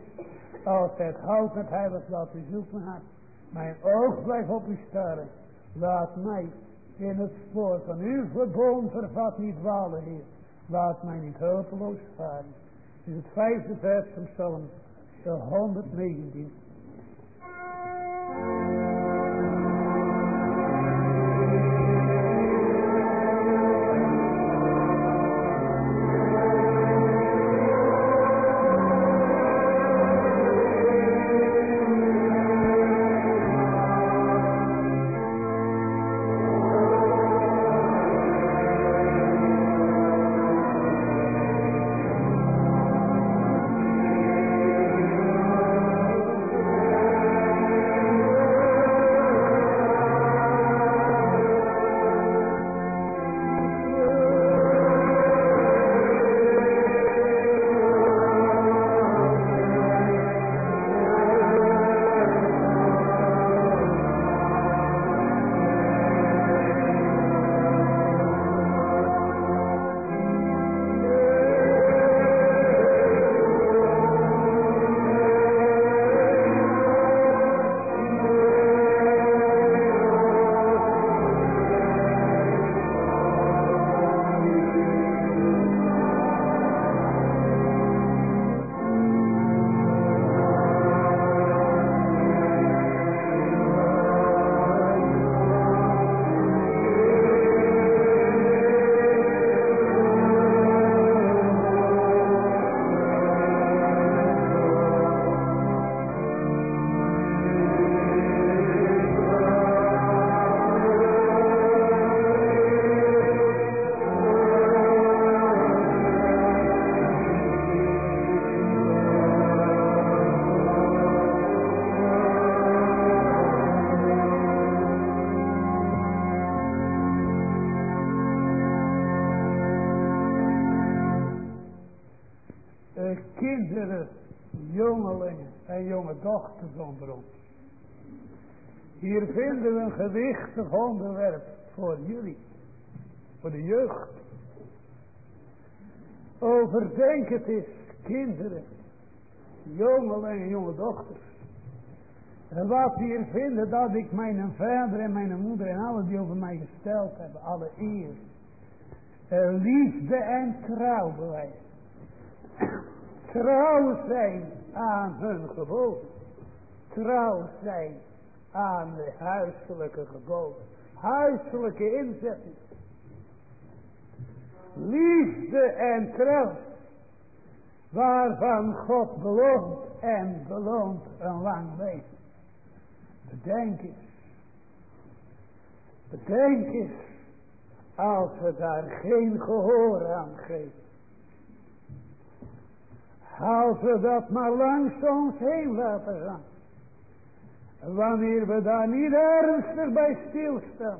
Als het houdt met heilig laat u zoeken hart. Mijn oog blijft op u staren. Laat mij in het spoor van uw verboom vervat niet dwalen, Heer. Laat mij niet hulpeloos varen. Is het vijfde vers van Psalm 119. En jonge dochters onder ons. Hier vinden we een gewichtig onderwerp voor jullie, voor de jeugd. Overdenk het eens, kinderen, jongelingen en jonge dochters. En wat hier vinden, dat ik mijn vader en mijn moeder en alle die over mij gesteld hebben, alle eer, liefde en trouw bewijzen. Trouw zijn aan hun geboden. Trouw zijn aan de huiselijke geboden. Huiselijke inzetting. Liefde en trouw. Waarvan God beloont en beloont een lang leven. Bedenk eens. Bedenk eens. Als we daar geen gehoor aan geven. Als we dat maar langs ons heen laten gaan. Wanneer we daar niet ernstig bij stilstaan.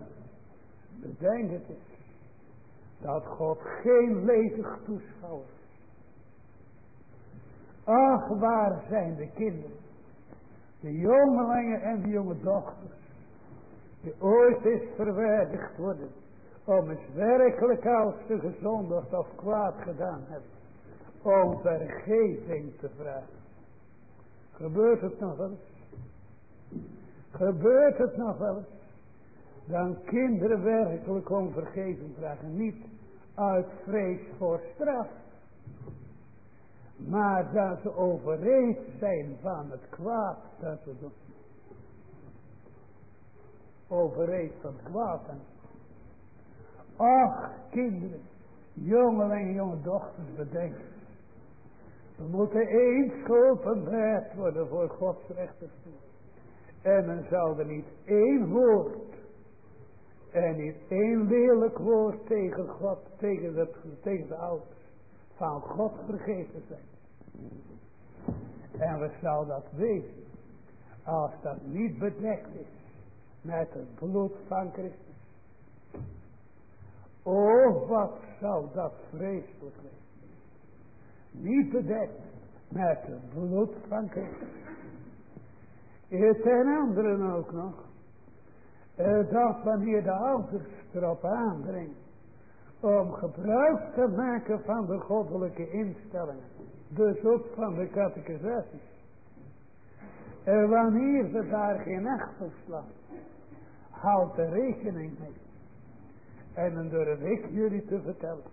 Bedenk het eens. Dat God geen ledig toeschouwer is. Ach, waar zijn de kinderen. De jongelingen en de jonge dochters. Die ooit is verwaardigd worden. Om eens werkelijk als ze gezondigd of kwaad gedaan hebben. Om vergeving te vragen. Gebeurt het nog eens? Gebeurt het nog wel eens? Dan kinderen werkelijk om vergeving vragen. Niet uit vrees voor straf. Maar dat ze overreed zijn van het kwaad dat ze doen. Overreed van het kwaad. Ach, kinderen, jongelingen en jonge dochters, bedenken. We moeten eens geopenbaard worden voor Gods rechterstoel. En men zal er niet één woord en niet één lelijk woord tegen God, tegen, het, tegen de ouders van God vergeten zijn. En we zouden dat weten als dat niet bedekt is met het bloed van Christus. Oh, wat zou dat vreselijk zijn. Niet bedekt met het bloed van Christus. Ten anderen ook nog. Eh, dat wanneer de ouders erop aandringen. Om gebruik te maken van de goddelijke instellingen. Dus ook van de catechisaties. En wanneer ze daar geen acht op slaan. Er rekening mee. En dan durf ik jullie te vertellen.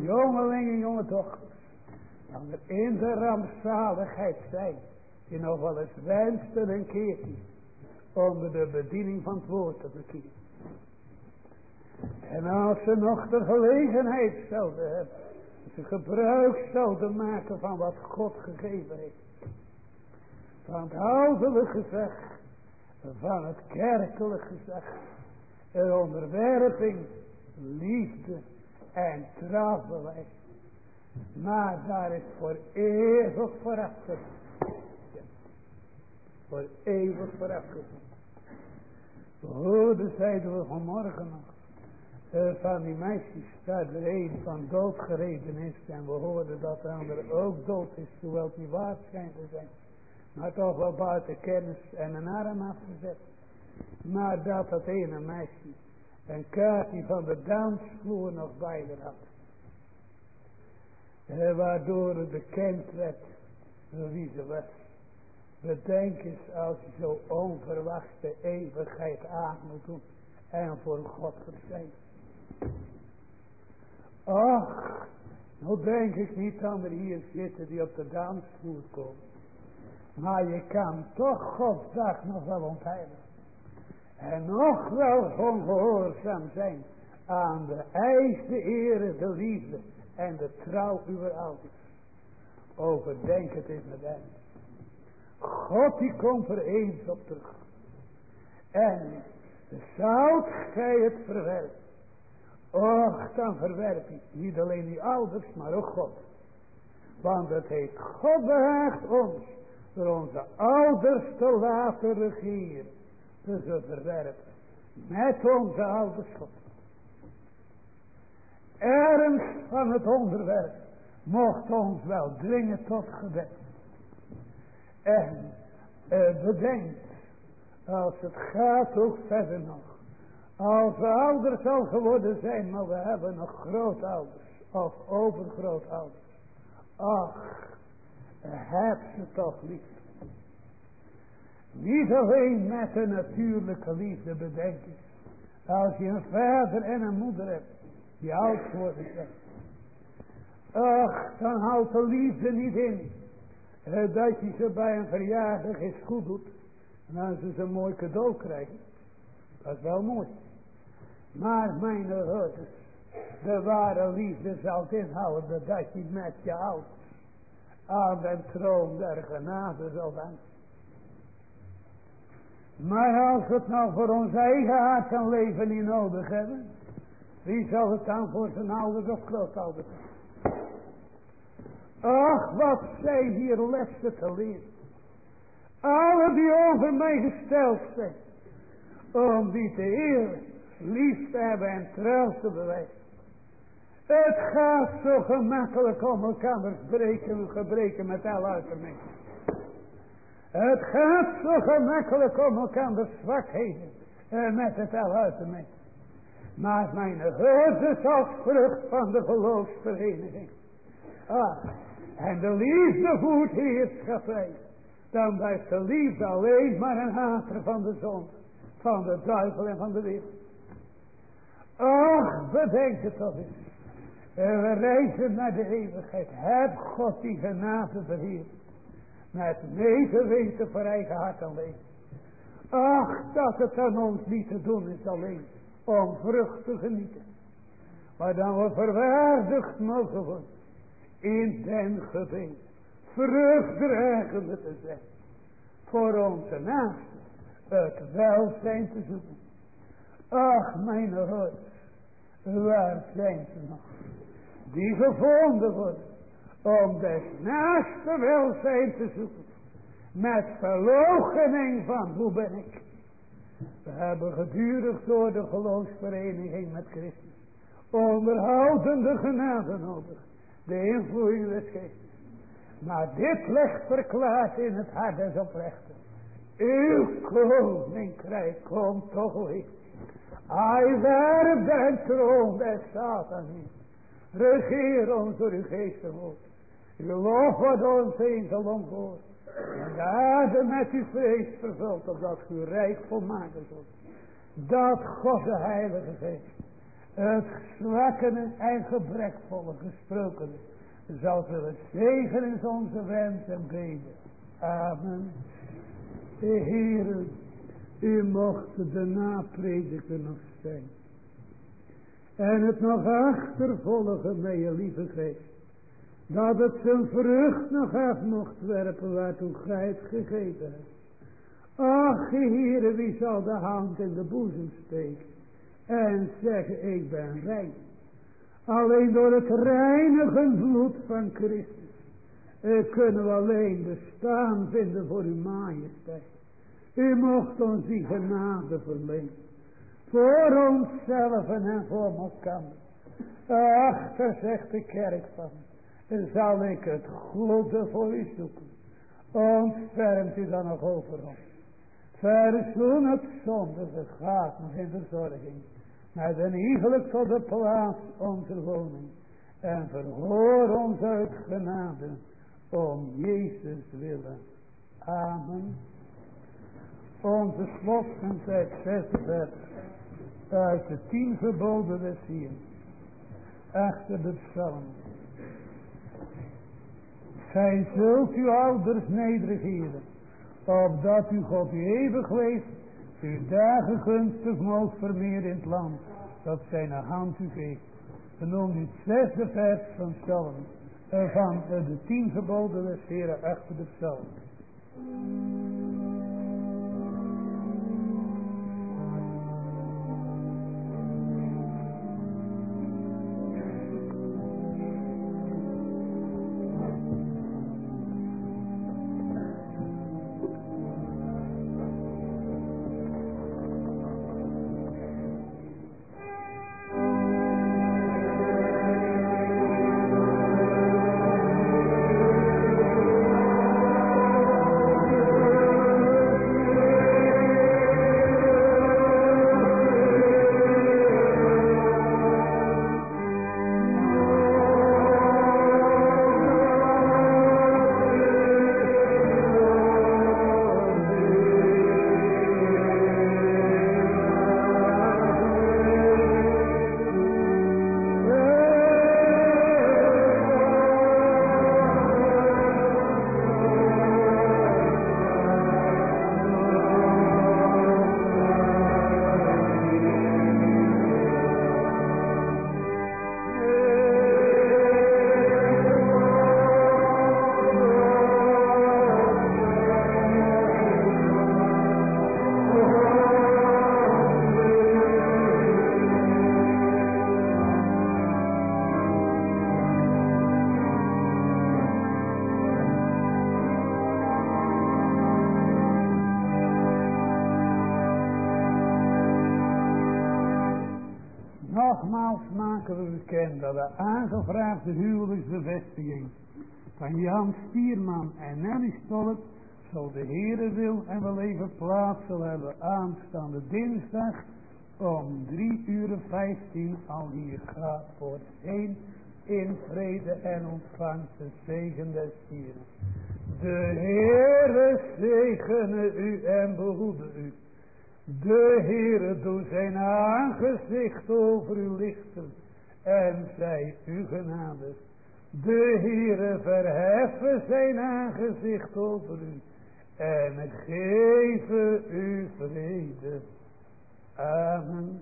Jongelingen, jonge dochters. Dan er in de rampzaligheid zijn die nog wel eens wensten een keertje onder de bediening van het woord te bekeren. En als ze nog de gelegenheid zouden hebben, ze gebruik zouden maken van wat God gegeven heeft. Van het ouderlijk gezag, van het kerkelijk gezag, een onderwerping, liefde en trouw Maar daar is voor eeuwig vooraf voor eeuwig voorafgezet. We hoorden, zeiden we vanmorgen nog, uh, van die meisjes dat er een van dood gereden is. En we hoorden dat de andere ook dood is, hoewel het niet waard schijnt te zijn. Maar toch wel buiten kennis en een arm afgezet. Maar dat dat ene meisje een kaartje van de dansvloer nog bij haar had. Uh, waardoor het bekend werd wie ze was. Bedenk eens als je zo onverwachte eeuwigheid aan moet doen. En voor God verzekert. Ach, nou denk ik niet aan er hier zitten die op de dansvloer komen. Maar je kan toch Gods dag nog wel ontheiligen. En nog wel ongehoorzaam zijn aan de eis, de de liefde en de trouw uw ouders. Overdenk het in de wens. God die komt er eens op terug. En zou gij het verwerpen. Och, dan verwerp je niet alleen die ouders, maar ook God. Want het heeft God behaagd ons, door onze ouders te laten regeren. Dus we verwerpen met onze ouders God. Ernst van het onderwerp mocht ons wel dringen tot gebed. En uh, bedenk, als het gaat ook verder nog. Als we ouders al geworden zijn, maar we hebben nog grootouders of overgrootouders. Ach, heb ze toch lief. Niet alleen met de natuurlijke liefde bedenken. Als je een vader en een moeder hebt, die oud geworden zijn. Ach, dan houdt de liefde niet in. Dat je ze bij een verjaardag eens goed doet. En dan ze een mooi cadeau krijgen. Dat is wel mooi. Maar mijn horens, de ware liefde zal inhouden dat je met je oud aan de troon der genade zal zijn. Maar als we het nou voor ons eigen hart en leven niet nodig hebben, wie zal het dan voor zijn ouders of grootouders Ach, wat zijn hier lessen te leren. Alle die over mij gesteld zijn, om die te eren, lief te hebben en trouw te bewijzen. Het gaat zo gemakkelijk om elkaar breken, gebreken met al uit de. Het gaat zo gemakkelijk om elkaar de zwakheden en met het al uit de. Maar mijn hart is als vrucht van de geloofsvereniging. Ah, en de liefde voert heerschappij. Dan blijft de liefde alleen maar een hater van de zon, van de duivel en van de wereld. Ach, bedenk het toch eens. En we reizen naar de eeuwigheid. Heb God die genade beheerd. Met weten voor eigen hart alleen. Ach, dat het aan ons niet te doen is alleen. Om vrucht te genieten. Maar dan we verwaardigd mogen worden. In den gebed. Vruchtdragende te zijn. Voor onze naasten. Het welzijn te zoeken. Ach, mijn hart. Waar zijn ze nog? Die gevonden worden om des naaste welzijn te zoeken. Met verloochening van hoe ben ik. We hebben gedurig door de geloofsvereniging met Christus. Onderhoudende genade nodig. De invloeding des geestes. Maar dit legt verklaard in het hart des oprechten. Uw koninkrijk komt toch weer. Hij werpt den troon des Satan niet. Regeer ons door uw geestenwoord. Uw lof wordt ons heen zal voor. En de aarde met uw vrees vervult, opdat u rijk volmaken zult. Dat God de Heilige Geest, het zwakkende en gebrekvolle gesproken, zal zullen zegenen in onze wens en beden. Amen. Heere, u mocht de naprediker nog zijn. En het nog achtervolgen met je lieve geest dat het zijn vrucht nog af mocht werpen waartoe gij het gegeven hebt. Ach, Heere, wie zal de hand in de boezem steken en zeggen, ik ben rein. Alleen door het reinigend bloed van Christus eh, kunnen we alleen bestaan vinden voor uw majesteit. U mocht ons die genade verlenen. Voor onszelf en voor elkaar. Ach, daar zegt de kerk van zal ik het goede voor u zoeken. Ontfermt u dan nog over ons. Verzoen het zondige gaat nog in verzorging. Naar de iegelijk tot de plaats onze woning. En verhoor ons uit genade. Om Jezus willen. Amen. Onze slot en tijd zesde Uit de tien geboden des hier. Achter de psalm. Gij zult uw ouders nederig geven, opdat u God eeuwig leeft, uw dagen gunstig moog vermeeren in het land, dat zijn hand u geeft. Genoemd u het zesde vers van Psalm, van de tien geboden des Heren achter de Psalm. We bekend dat de aangevraagde huwelijksbevestiging van Jan Stierman en Nelly Stolp, zo de Heere wil en wel even plaats zal hebben aanstaande dinsdag om drie uur vijftien al hier gaat voor heen in vrede en ontvangt de zegen des Heeren. De Heere zegene u en behoede u. De Heere doet zijn aangezicht over u lichten en zij u genade. De Heere verheffen zijn aangezicht over u en geven u vrede. Amen.